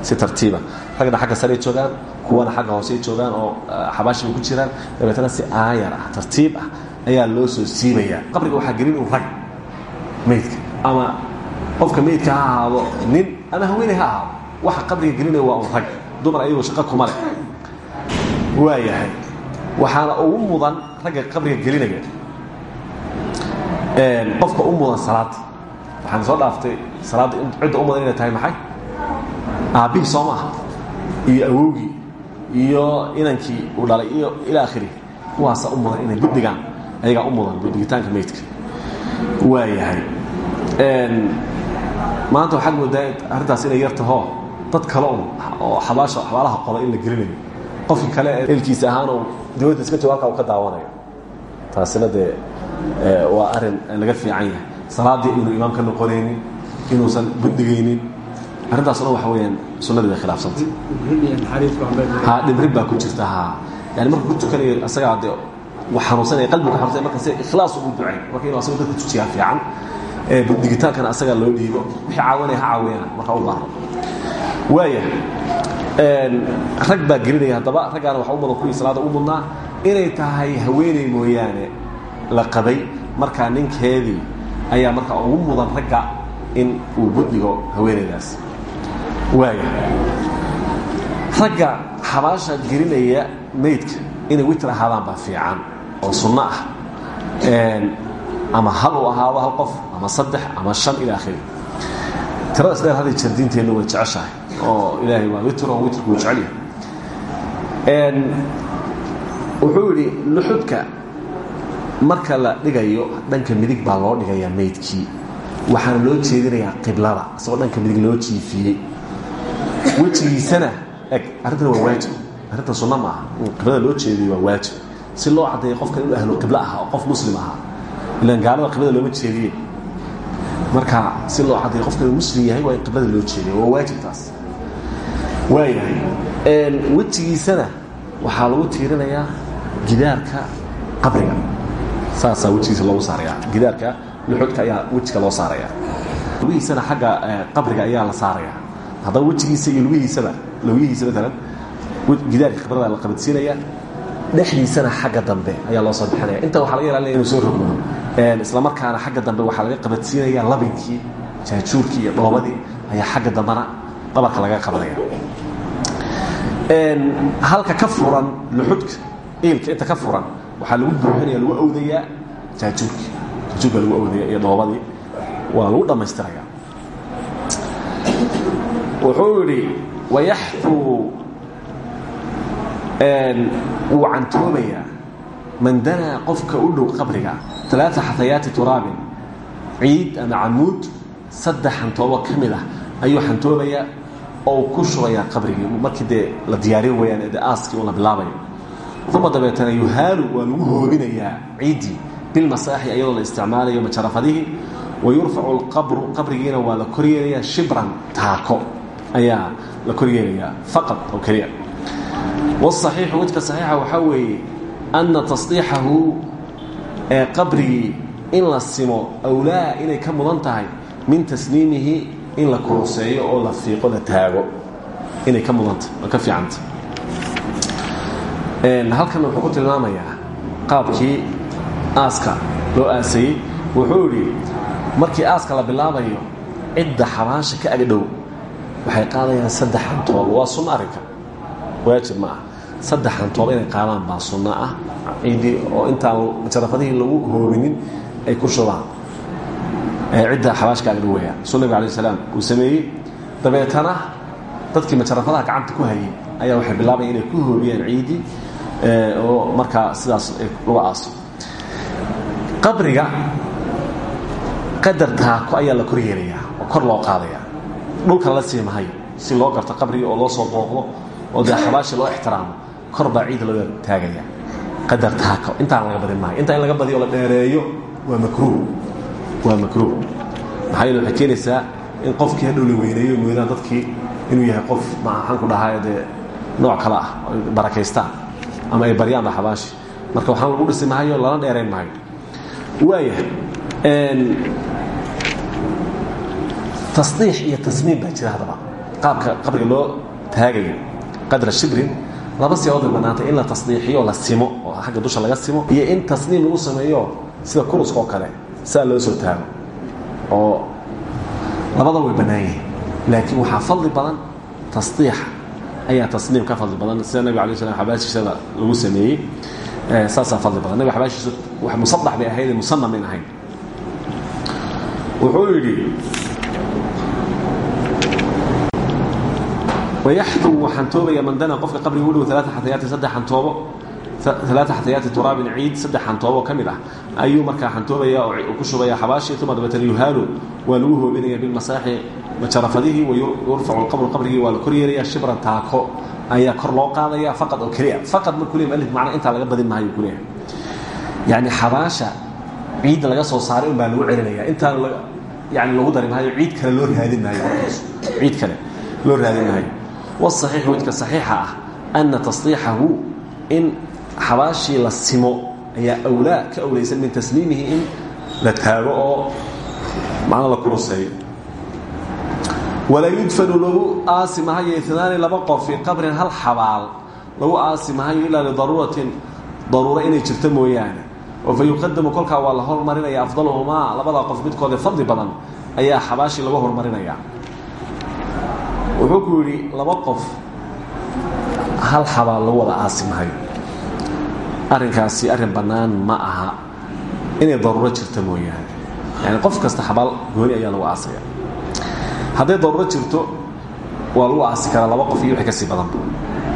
Si tartiiba ragna xagga sarey joogaan kuwana xagga hoosey joogaan oo xabaashibay ku jiraan. Dabeetana si aayar ah tartiib ah ayaa loo soo siibaya. Qabriga waxaa gelin un rag meydka ama qofka meydka ha ahaado nin ama haweeney ha ahaado waxa qabriga gelinaya waa rag. Dumar ayagoo shaqo kuma leh. Waayahay waxaana ugu mudan ragga qabriga gelinaya qofka u mudan salaada waxaan soo dhaaftay salaadda cidda u mudan inay tahay maxay? Aabbihii soo maaha iyo awowgii iyo inankii uu dhalay. Iyo ilaa akhiri. Kuwaasa u mudan inay guddigaan. Ayagaa u mudan guddigitaanka meydka. Waayahay. Maanta waxaad moodaa arrintaas inay yar tahoo dad kale un oo xabaasha xabaalaha qoda in la gelinayo. Qofkii kale ee eelkiisa ahaan uu dawladda iska halkaa uu ka daawanayo. Taasina dee waa arrin laga fiican yahay. Salaaddii inuu imaam ka noqonaynin inuusan buddigaynin arrintaas dhan waxa weyaan sunnadii bay khilaafsantay. Ha dhimrin baa ku jirta ha. Yani marka ku tukanayo asagaa de xanuunsanaya qalbiga xanuunsanaya marka si ikhlaas ugu ducay. Marka inuu asaga dadka tujiyaa fiican ee digitaankana asagaa loo dhiibo. Wixii caawanaya ha caawiyaan marka u baahno waaya rag baa gelinaya haddaba. Raggaana waxa u mudan kuwii salaada u mudnaa. Inay tahay haweeney mooyaane la qabay markaa ninkeedii ayaa markaa ugu mudan ragga in uu budhigo haweeneydaas. Waaya ragga xabaasha gelinaya maydka inay witr ahaadaan baa fiican oo sunno ah. Ama hal uu ahaado hal qof ama saddex ama shan ila akhiri tiradaas dheer hadday jeer diinteennu way jeceshahay? Oo ilaahay waa witr oo witrku wuu jecel yahay. Wuxuu yidhi luxudka marka la dhigayo dhanka midig baa loo dhigayaa maydkii waxaana loo jeedinayaa qiblada isagoo dhanka midig loo jiifiyey. Wejigiisana eg arrintana waa waajib. Arrinta sunna ma aha. In qiblada loo jeediyo waa waajib. Si loo caddeeyo qofkan inuu ahlo qiblo aha oo qof muslim ahaa ilaan gaalada qiblada looma jeediye marka si loo caddeeyo qofkan inuu muslim yahay waa in qiblada loo jeediyo waa waajib taas. Waayahay wejigiisana waxaa lagu tiirinayaa gidaarka qabriga saasaa wejigiisa loogu saaraya gidaarka luxudka ayaa wejiga loo saaraya. Lugihiisana xagga qabriga ayaa la saaraya haddaba wejigiisa iyo lugihiisaba lugihiisa maalan gidaarka qabrada la qabadsiinaya dhexdiisana xagga dambe ayaa loo soo bixinaya. Inta waxaa laga ilaalinaya inuu soo rogmo isla markaana xagga dambe waxaa laga qabadsiinaya labinkii jaajuurkii iyo dhoobadii ayaa xagga dambena dhabarka laga qabanaya halka ka furan luxudka iilka inta ka furan waxaa lagu buuxinaya lagu awdayaa jaajuurki jaajuurka lagu awdaya iyo dhoobadii waa lagu dhammaystiraya wuxuu yidhi wayaxfuu wuu cantoobayaa man danaa qofka u dhow qabriga alaaa xatayaati turaabin ciid ama camuud saddex xantoobo ka mid ah oo ku shubayaa qabrigii. Markii dee la diyaarin weyaan de aaskii un la bilaabayo uma dabeetana yuhaalu waa lagu hoobinayaa ciiddii bilmasaaxi ayadoo la isticmaalayo majarafadihii wa yurfacu lqabru qabrigiina waa la koryeelayaa shibran taako ayaa la koryeelayaa faqad oo keliya. Wاصaxiixu wijka saxiixa waxaa weeye anna tasdiixahu ee qabrigii in la simo awlaa inay ka mudan tahay min tasniimihi in la kuruseeyo oo la fiiqo la taago. Inay ka mudan tahay waa ka fiicanta halkan wuxuu ku tilmaamayaa qaabkii aaska loo aasayey wuxuu idhi markii aaska la bilaabayo cidda xabaasha ka agdhow waxay qaadayaan saddex xantood. Waa sunno waajib ma saddex xantood inay qaadaan baa sunno ah. Ciiddii oo intaan majarafadihii lagu hoobinin ay ku shubaan. Cidda xabaashka agdhow weeyaan suu nabiga alai salaam uu sameeyey. Dabeetana dadkii majarafadaha gacanta ku hayay ayaa waxay bilaabayan inay ku hoobiyaan ciiddii oo markaa sidaas lagu aaso qabriga qadar taako ayaa la kor yeelayaa oo kor loo qaadaya dhulka la sii mahayo si loo garto qabrigii oo loo soo booqdo oo dee xabaashi loo ixtiraamo kor baa ciid loo taagaya qadar taako intaan laga badin maayo intaa in laga badiyo la dheereeyo waa makruuh. Waa makruuh. Maxaa yeele waxay keenaysaa in qofkii hadhow la weyneeyo moodaan dadkii inuu yahay qof maxaan ku dhahay dee nooc kale ah ay barakaystaan ama ay baryaanba xabaashi marka waxaan lagu dhisi mahayo lana dheerayn mahayo waayahay tasdiix iyo tasmiim baa jira haddaba. Qaabka qabriga loo taagayo qadra shibrin laba siyaabood bay in la tasdiixiyo la simo oo xagga dusha laga simo iyo in tasniim lagu sameeyo sida kuruska oo kale saa loo soo taago oo labada way bannaan laakiin waxaa fadli badan tasdiixa ayaa tasniim ka fadli badan sida nabig alay slam xabaashiisada lagu sameeyey. Saasaa fadli badan. Nabiga xabaashiisu musadax bay ahayd musanam in ahayn wuxuu yidhi wayaxdu wuu xantoobaya mandana qofka qabriga u dhow alaaa xatayaati saddex xantoobo alaaa xatayaati turaabin ciid saddex xantoobo ka mid ah. Ayuu markaa xantoobaya oo ku shubaya xabaashi uma dabeetana yuhaalu waa lagu hoobinaya bilmasaaxi majarafadihii yurfacu qabru qabrigii waa la kor yeelaya shibran taako ayaa kor loo qaadaya aad oo keliya. Aad markuu le mlif macna intaa laga badin maayo kuleeyahay yani xabaasha ciidda laga soo saaray unbaa lagu celinaya intaan yani lagu dari maayo ciid kale loo raadin maayo. Ciid kale loo raadin maayo. Wاصaxiixu midka saxiixa ah ana tasliixahu in xabaashii la simo ayaa awlaa ka awlaysan min tasliimihi in la taago oo la kuruseeyo walaa yudfanu lagu aasi mahayo inaani laba qof fii qabrin hal xabaal. Lagu aasi mahayo ilaa lidaruuratin daruuro inay jirto mooyaane. Oo fa yuqadamu kolkaa waa la hormarinaya afdaluhumaa. Labada qof midkooda fadli badan ayaa xabaashii lagu hormarinaya. Wuxuu ku yidhi laba qof hal xabaal lagu wada aasi mahayo arrinkaasi arrin bannaan ma aha. Inay daruuro jirto mooyaane. Yani qof kasta xabaal gooni ayaa lagu aasaya hadday daruuro jirto waa lagu aasi karaa laba qof iyo wixii ka sii badanba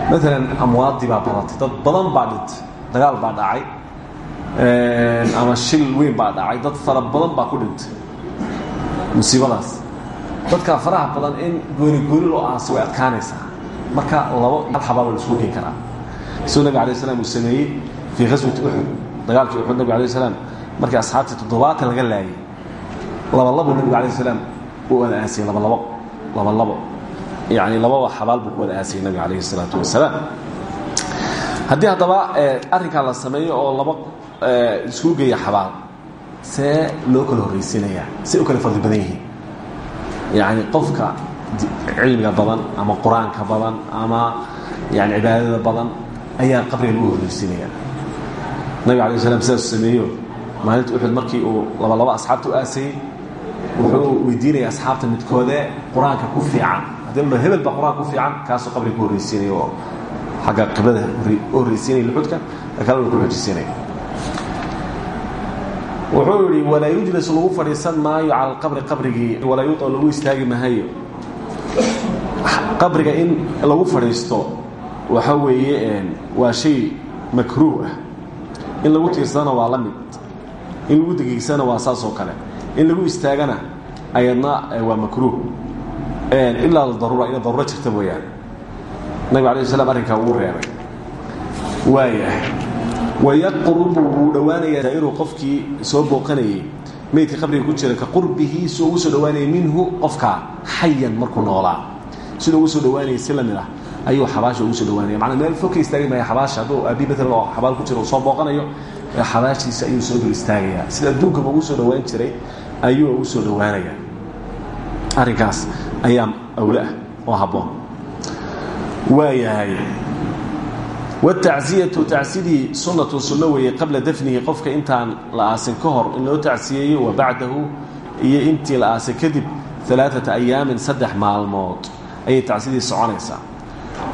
maalan amwaadii baa badatay dad badan baa dhintay. Dagaal baa dhacay. Ama shil weyn baa dhacay. Dad fara badan baa ku dhintay. Musiibadaas. Dadkaa faraha badan in gooni gooni loo aaso way adkaanaysaa. Marka labo hal xabaal waa la isku geen karaa siduu nabig alay slam uu sameeyey fii khaswati uxud dagaalkii uxud nabig alay slam markii asxaabtii toddobaatan laga laayay labalabuu nabigu alay salaam u wada aasiyey labalabo labalabo yani lababa xabaal buu ku wada aasiyey nabiga calayhi isalaatu wasalaam. Haddii haddaba arrinkaa la sameeyo oo laba iskugu geeya xabaal see loo kala horraysiinayaa say u kala fadli badan yihiin. Yani qofka cilmiga badan ama qur'aanka badan ama yani cibaadada badan ayaa qabriga lagu horraysiinaya nabiga alay slam sidaasu sameeyo. Maalinta uxud markii uu labalabo asxaabta u aasayey wuxuu weydiinaya asxaabta midkoodee qur'aanka ku fiican. Haddii la hebel baa qur'aanka ku fiican kaasoo qabriga ku horraysiinaya oo xagga qiblada u horraysiinaya luxudka kalena ku xojisiinaya wuxuu yidhi walaa yujlis lagu fadhiisan maayo cala alqabri qabrigii walaa yuطa lagu istaagi mahayo. Qabriga in lagu fadhiisto waxa weeye waa shay makruuh ah. In lagu tiirsadana waa la in lagu degeysana waa saas kale in lagu istaagana ayadna waa makruuh. Ilaa daruura ina daruuro jirta mooyaane nabig alay slam arrinkaa wuu reebay. Waayahay. Wayaqrubu wuu dhowaanaya daa'iru qofkii soo booqanayey meydka qabriga ku jira ka qurbihi soo ugu soo dhowaanayay minhu qofkaa xayan markuu noolaa. Siduu ugu soo dhowaanayay si la mid ah ayuu xabaasha ugu soo dhowaanaya manaa meel fog ka istaagi maya xabaasha. Hadduu aabi matalan oo xabaal ku jira uu soo booqanayo xabaashiisa ayuu soo dul istaagayaa. Sida adduunkaba ugu soo dhowaan jiray ayuu ugu soo dhowaanaya arrinkaas ayaa awle oo habboon. Waayahay. Watacziyatu tacsidii sunnatun sunno qabla dafnihi qofka intaan la aasin ka hor in loo wa bacdahu iyo intii la aasay kadib alaaata ayaamin saddex maalmood. Ayay tacsidii soconaysaa.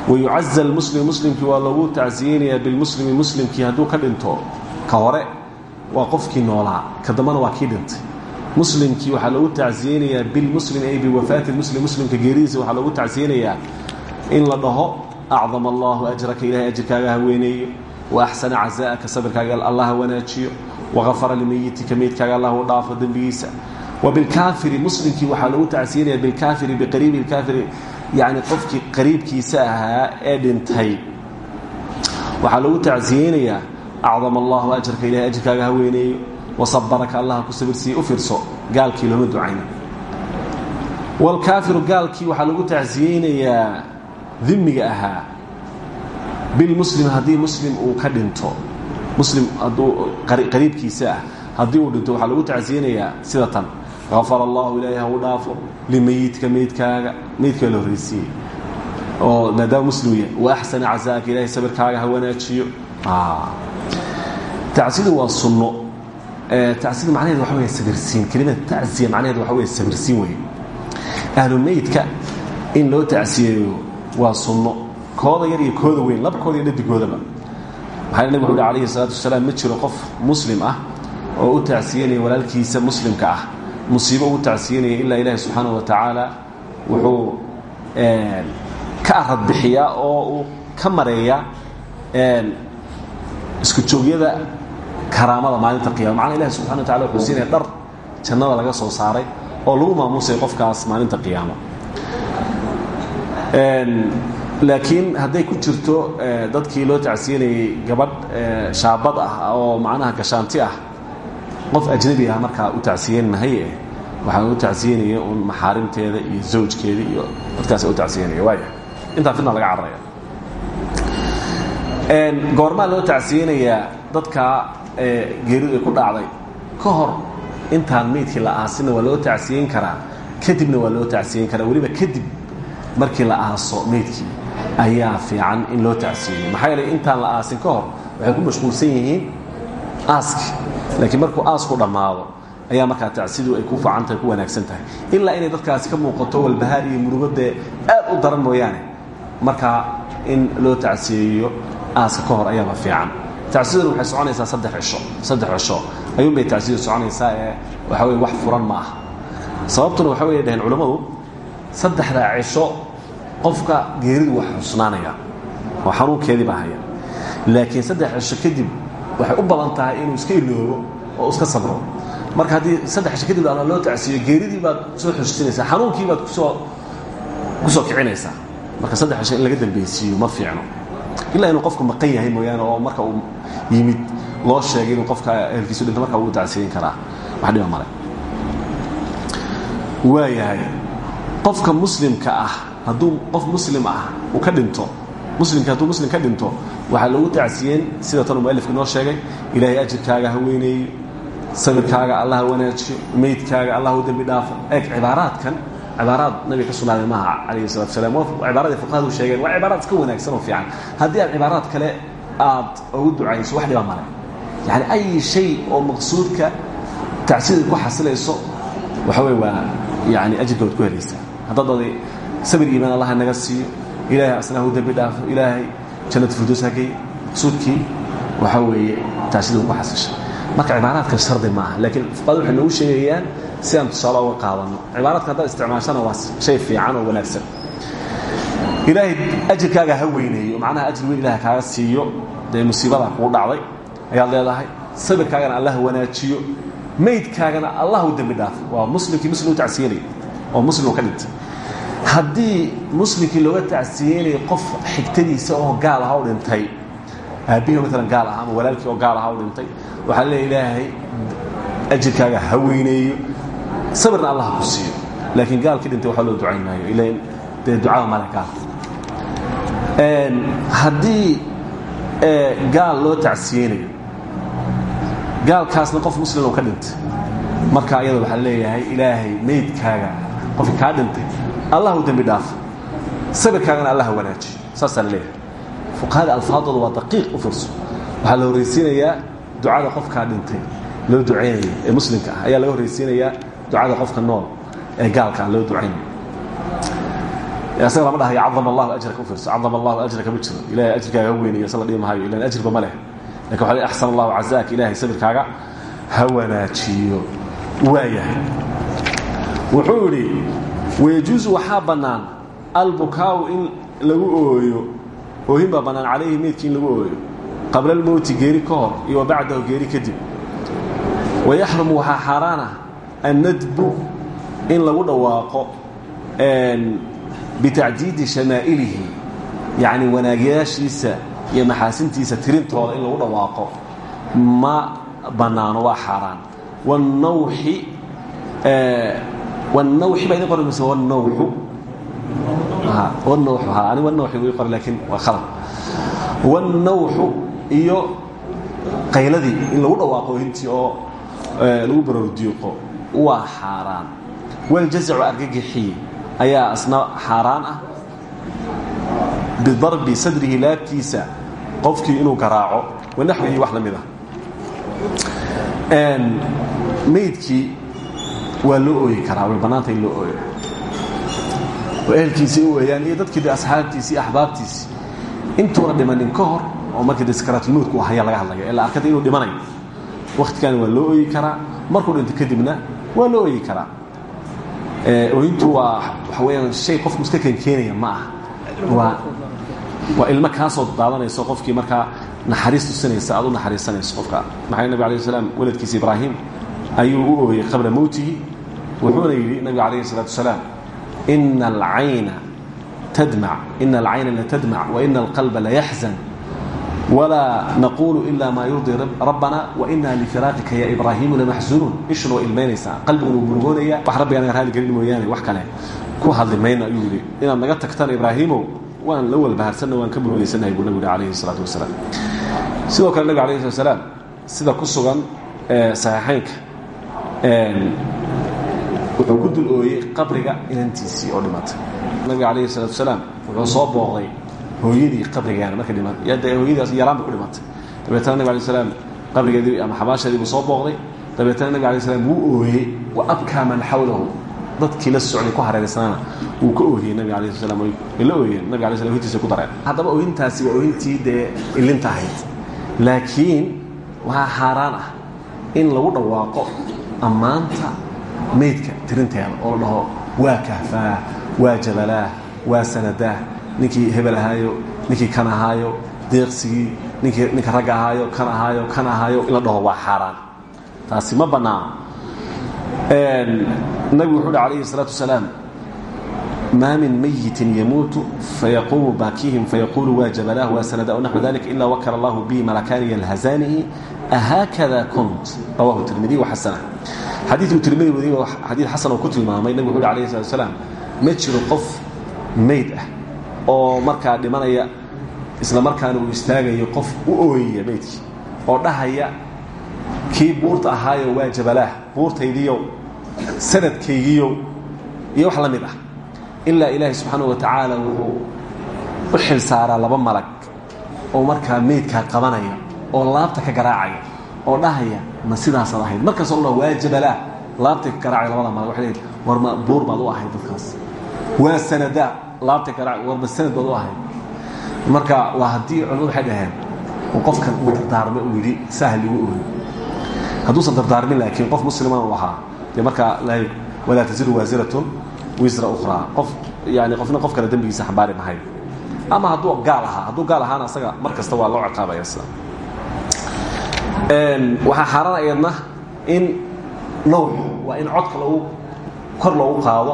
Wayucaza lmuslim muslimkii waa loogu tacsiyeynayaa bilmuslimi muslimkii hadduu ka dhinto ka hore waa qofkii noolaa. Ka dambana waa dhintay muslimkii waxaa loogu tacsiyeynayaa bilmuslim ay biwafaati muslim muslimka geeridiisa waxaa loogu tacsiyeynayaa in la dhaho acdam allahu ajraka ilahay ajirkaaga haweeneeyo wa axsana cazaa'aka sabirkaaga allah wanaajiyo wagafara limeyitika meydkaaga allah u dhaafo dembigiisa. Wa bilkaafiri muslimkii waxaa loogu tacsiinaya bilkaafiri biqariibi lkaafiri yacni qofkii qariibkiisa ahaa ee dhintay. Loogu tacsiyeynayaa acdam allahu ajraka ilahay ajirkaaga haweeneeyo wasabaraka allah ku sabirsiiye u fiirso gaalkii looma ducayna wlkaafiru gaalkii waxaa lagu tacsiyeynayaa dimiga ahaa. Bilmuslim haddii muslim uu ka dhinto muslim hadduu qariibkiisa ah haddii uu dhinto waxaa lagu tacsiyeynayaa sida tan afar allahu ilaahay ha u dhaafo limeyitka meydkaaga meydkaa la horreysiiyey. Oo maadaama muslim yahay wa axsana cazaaka ilahay sabirkaaga ha wanaajiyo. Tacsidu waa sunno tacsidu macnaheed waxa wey sabirsiin kelimada tacsiya macnaheed waxa wey sabirsiin wey ahlumeydka in loo tacsiyeeyo waa sunno. Kooda yar iyo kooda weyn labkooda iyo dhadigoodaba maxaa nabig wuxu uhi salaatu wasalaam ma jiro qof muslim ah oo u tacsiyenaya walaalkiisa muslimka ah. Musiibo ugu tacsiyenaya ilaa ilaahi subxaana wa tacaala wuxuu ka arad bixiyaa oo uu ka mareeyaa isku joogyada karaamada maalinta qiyama macnaa ilahi subxana wa tacala wuxuu siinaya dhar jannada laga soo saaray oo lagu maamuusay qofkaas maalinta qiyaama laakiin hadday ku jirto dadkii loo tacsiinayay gabadh shaabad ah oo macnaha gashaanti ah qof ajnabi ah markaa u tacsiyen mahaye waxaa u tacsiyanaya un maxaarimteeda iyo zawjkeeda iyo dadkaas u tacsiyanaya waaya intaa fidna laga cararaya goormaa loo tacsiyanayaa dadka geeridu ay ku dhacday. Ka hor intaan meydkii la aasinna waa loo tacsiyen karaa. Kadibna waa loo tacsiyen karaa. Weliba kadib markii la aaso meydkii ayaa fiican in loo tacsiyeyo maxaa yeelay intaan la aasin ka hor waxay ku mashquulsan yihiin aaski. Laakiin markuu aasku dhammaado ayaa markaa tacsidu ay ku fiican tahay ku wanaagsan tahay. Ilaa inay dadkaasi ka muuqato walbahaar iyo murugadee aad u daran mooyaane markaa in loo tacsiyeeyo aaska ka hor ayaaba fiican tacsiduna waxay soconaysaa saddex cisho saddex cisho. Ayuunbay tacsidu soconaysaa ee waxa weye wax furan ma aha. Sababtuna waxa way dhaheen culammadu saddexdaa cisho qofka geeridu wax xusnaanaya oo xanuunkeediiba haya laakiin saddex cisho kadib waxay u badan tahay inuu iska iloobo oo iska sabro. Marka haddii saddex cisho kadib alla loo tacsiiyo geeridii baad soo xusuusinaysaa xanuunkii baad ku soo ku soo kicinaysaa. Marka saddex cisho in laga dambaysiiyo ma fiicno ilaa inuu qofku maqan yahay mooyaane oo marka uu yimid loo sheegay inuu qofka ehelkiisu dhinto marka uu tacsiyin karaa. Wax dhiba male. Waayahay qofka muslimka ah hadduu qof muslim ah uu ka dhinto muslimka hadduu muslim ka dhinto waxaa loogu tacsiyeen sida tanuu mualifku inoo sheegay ilaahay ajirkaaga ha sabirkaaga allah wanaajiyo meydkaaga allah u dembi dhaafo eeg cibaaraadkan cibaaraad nabiga ka sugnaaday maaha calayhi salatu wasalaam. Waa cibaaraday fuqahadu sheegeen waa cibaaraad iska wanaagsan oo fiican. Haddii aad cibaaraad kale aad ugu ducayso wax dhiba male yani ay shay oo maqsuudka tacsida ku xasilayso waxa wey waa yani ajirka waad ku helaysaa haddaad oday sabir iimaan allah naga siiyo ilaahay asna hu dembi dhaafo ilaahay jannat firdows hagey maqsuudkii waxa weeye tacsida ku xasishay marka cibaaraadka shardi maaha laakiin fuqahadu waxay noogu sheegayaan si aan tusaale uga qaadano. Cibaaraadka haddaad isticmaashana waa shay fiican oo wanaagsan. Ilaahay ajirkaaga ha weyneeyo. Macnaha ajir weyn ilaah kaaga siiyo dee musiibada kugu dhacday ayaad leedahay. Sabirkaagana allah wanaajiyo. Maydkaagana allah u dembi dhaafo waa muslimkii muslim u tacsiyanaya oo muslim ka dhintay. Haddii muslimkii looga tacsiyeynayo qof xigtadiisa oo gaal aha u dhintay aabbihii maalan gaal aha ama walaalkii oo gaal aha u dhintay waxaa leeya ilaahay ajirkaaga ha weyneeyo sabirna allah ku siiyo. Laakiin gaalkii dhintay waxaa loo ducayn maayo ila dee ducada male gaal. Haddii gaal loo tacsiyeynayo gaalkaasna qof muslim oo ka dhintay. Marka ayada waxaa leeyahay ilaahay meydkaaga qofki kaa dhintay allah u dembi dhaafo sabirkaagana allah wanaajiyo saasaa la leeyahay. Fuqahada alfaadooda waa daqiiq u firso waxaa la horraysiinayaa ducada qofkaa dhintay loo ducaynayo ee muslimka ah. Ayaa laga horraysiinayaa ducada qofka nool ee gaalka loo ducaynayo isaga lama dhahayo cadama allahu ajraka u fiirso cadama allahu ajraka ma jiro. Ilahay ajirkaaga ha weynayo sa la dhihi mahayo ilan ajirba ma leh. Waxa axsan allahu cazaaka ilaahay sabirkaaga ha wanaajiyo. Waayahay wuxuu idhi wayajuusu in lagu ooyo oohin baa bannaan calayhi meydkii in lagu ooyo qabla almowti geeri ka iyo wa geeri kadib wayaxrumu waxaa xaaraan ah annadbu in lagu dhawaaqo bitacdiidi shamaa'ilihi yacni wanaagyaashiisa iyo maxaasintiisa tirintooda in lagu dhawaaqo ma bannaano waa xaaraan. Wannawxi wannawxi baa idin qoran mise wannawxu? Wannawxu ha ani wannawxi ii qoran laakiin waa khalad. Wannawxu iyo qayladii in lagu dhawaaqo hintii oo lagu barordiiqo waa xaaraan. Waljazacu argagixii ayaa asna xaaraan ah. Bidarbi sadrihi laabtiisa qofkii inuu garaaco. Wanaxwihi wax la mid ah. Maydkii waa loo ooyi karaa. Way bannaanta in loo ooyo oo ehelkiisii u ooyaan iyo dadkii asxaabtiisi iyo axbaabtiisi intuuna dhimanin ka hor oo markii de sakaraatulmowdka u haya laga hadlayo. Ee la arkada inuu dhimanayo. Wakhtigaani waa loo ooyi karaa. Markuu dhinto kadibna waa loo ooyi karaa. Ooyintu waa waxa weyaan shay qofku iska keenkeenaya ma aha. Waa waa ilmo kaa soo daadanayso qofkii markaa naxariis tusinaysa aad u qofka. Maxaa nabig alay slam waladkiisa ibraahim ayuu u ooyey qabla mowtihi wuxuuna yidhi nabiga calayhi salaatu wasalaam ina alcayna tadmac ina alcayna latadmac waina alqalba layaxzan walaa naquulu ila maa yurdii rabbana wainaa lifiraaqika ya ibraahiimu lamaxsunuun ishuna waa ilmaynaysaa qalbiguna wuu murugoonaya wax rabbiga naga raali gelin mooyaane wax kale ku hadli mayno ayuu yidhi inaad naga tagtaan ibraahiimow waan la walbahaarsanna waan ka murugaysanahay buu nabigu alayhi salaatu wasalaam sidoo kale nabig alayh slat slaam sida ku sugan saxiixaynka wuxuu ku dul ooyey qabriga inantiisii oo dhimatay nabiga alayhi salaatu wasalaam wuxuu soo booqday hooyadii qabrigeena markay dhimatay. Yade hooyadiias yaraanba ku dhimatay. Dabeetana nabig alay slam qabrigeedii ama xabaasheedii buu soo booqday. Dabeetana nabig alay slam wuu ooyey wa abkaa man xawlahu. Dadkii la socday ku hareeraysanaana wuu ka oohiyey nabig alay sl slam way la ooyeen. Nabig alay slam hoytiisa ku dareen. Haddaba oohintaasi waa oohintii dee ilinta ahayd. Laakiin waxaa xaaraan ah in lagu dhawaaqo ammaanta maydka tirinteeda oo la dhaho waa kahfaah waa jabalaah waa sanadaah ninkii hebel ahaayo ninkii kan ahaayo deeqsigii ninkii ninka ragga ahaayo kan ahaayo kan ahaayo in la dhaho waa xaaraan taasi ma bannaan nabigu wuxuu uhi alayhi الsalaaةu wasalaam ma min mayitin yamuutu fayaquumu baakihim fayaqulu waa jabalah waa sanada o naxو dalik ila wakala allahu bihi malakaani yalhazanihi ahaakada kunt rawahu tirmidi waxasana xadiiu tirmidi wadiy xadii xasan oo ku tilmaamay nabig wuxu uhi alayh الslat wasalaam ma jiro qof mayd ah oo markaa dhimanaya isla markaana uu istaagayo qof u ooyaya maydkii oo dhahaya kii buurta ahaayo waa jabalaah buurtaydiiyow sanadkaygiiyow iyo wax la mid ah. Ilaa ilaahay subxaanahu wa tacaala wuxuu u xil saaraa laba malag oo markaa meydkaa qabanaya oo laabta ka garaacaya oo dhahaya ma sidaasaad ahayd markaasoo la waa jabalaah laabtay ka garaacaya labada malag waxay leeyihiin war buur baad u ahayd dadkaas. Waa sanadaa laabtay ka garaacay war ma sanad baad u ahayd marka waa haddii culimadu waxay dhaheen qofkan uu dardaarmay uu yidhi sahal igu ooyo hadduusan dardaarmin laakiin qof muslima uu ahaa dee markaa walaa taziru waasiratun wisra ukhraa. Qof yani qofna qof kale dembigiisa xambaari mahayo ama hadduu gaal ahaa hadduu gaal ahaana asaga mar kasta waa loo ciqaabaya sida. Waxaa xaaraan ayadna in nawc waa in codka lagu kor loogu qaado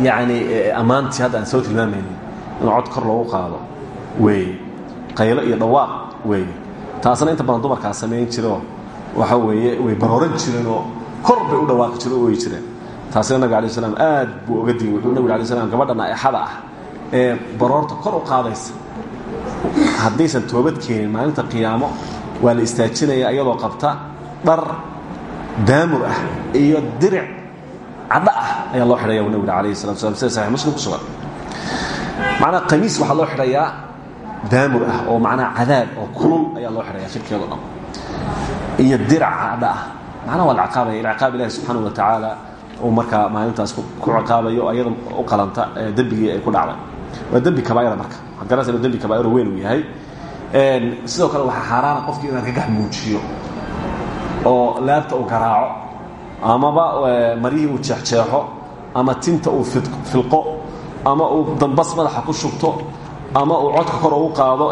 yani ammaantii hadda aan soo tilmaamaynin in cod kor loogu qaado weeye qaylo iyo dhawaaq weeye taasna inta badan dumarkaa samayn jiroo waxa weeye way barooran jireenoo kor bay u dhawaaqi jireen o ooyi jireen. Taasina nabig alay slam aad buu oga digay. Wuxuu nabig alay slam gabadha naaixada ah ee baroorta kor u qaadaysa. Haddaysan toobad keenin maalinta qiyaamo waa la istaajinaya iyadoo qabta dhar daamur ah iyo diric cadho ah ayaa loo xidhaya nabig alayh salatu slam sida saxix muslim ku sugan. Macnaa qamiis waxaa loo xidhayaa daamur ah oo macnaha cadaab oo kulul ayaa loo xidhaya shirkeedo dhan. Iyo dirac cadho ah. Macnaha waa la ciqaabaya ilciqaab ilahi subxaanahu wa tacaala uu markaa maalintaas ku ciqaabayo ayada u qalanta dembigii ay ku dhacday. Waa dembi kabaa'ira marka. Waxad garanaysa inu dembi kabaa'iro weyn uu yahay. Sidoo kale waxaa xaaraana qofkii inuu argagax muujiyo oo laabta uu garaaco amaba maryihii uu jeexjeexo ama tinta uu filqo ama uu dambas madaxa ku shubto ama uu codka kor ugu qaado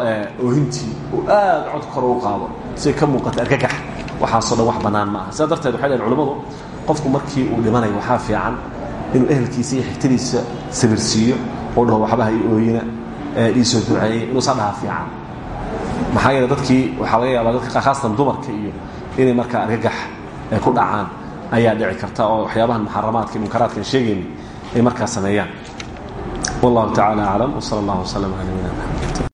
oohintii uu aad codka kor ugu qaado siay ka muuqata argagax. Waxaasoo dhan wax bannaan ma aha. Sidaa darteed waxay dhaheen culimmadu qofku markii uu dhimanayo waxaa fiican inuu ehelkiisa iyo xigtadiisa sabirsiiyo oo dhaho waxbaha i ooyina iisoo duceeyey inuusaa dhaha fiican. Maxaa yeele dadkii waxaa laga yaabaa dadka khaasatan dumarka iyo inay markaa argagax ku dhacaan ayaa dhici karta oo waxyaabahan muxaramaadka munkaraadkan sheegayni ay markaa sameeyaan. Wallahu tacala aclam wsala allah wslam ala nabina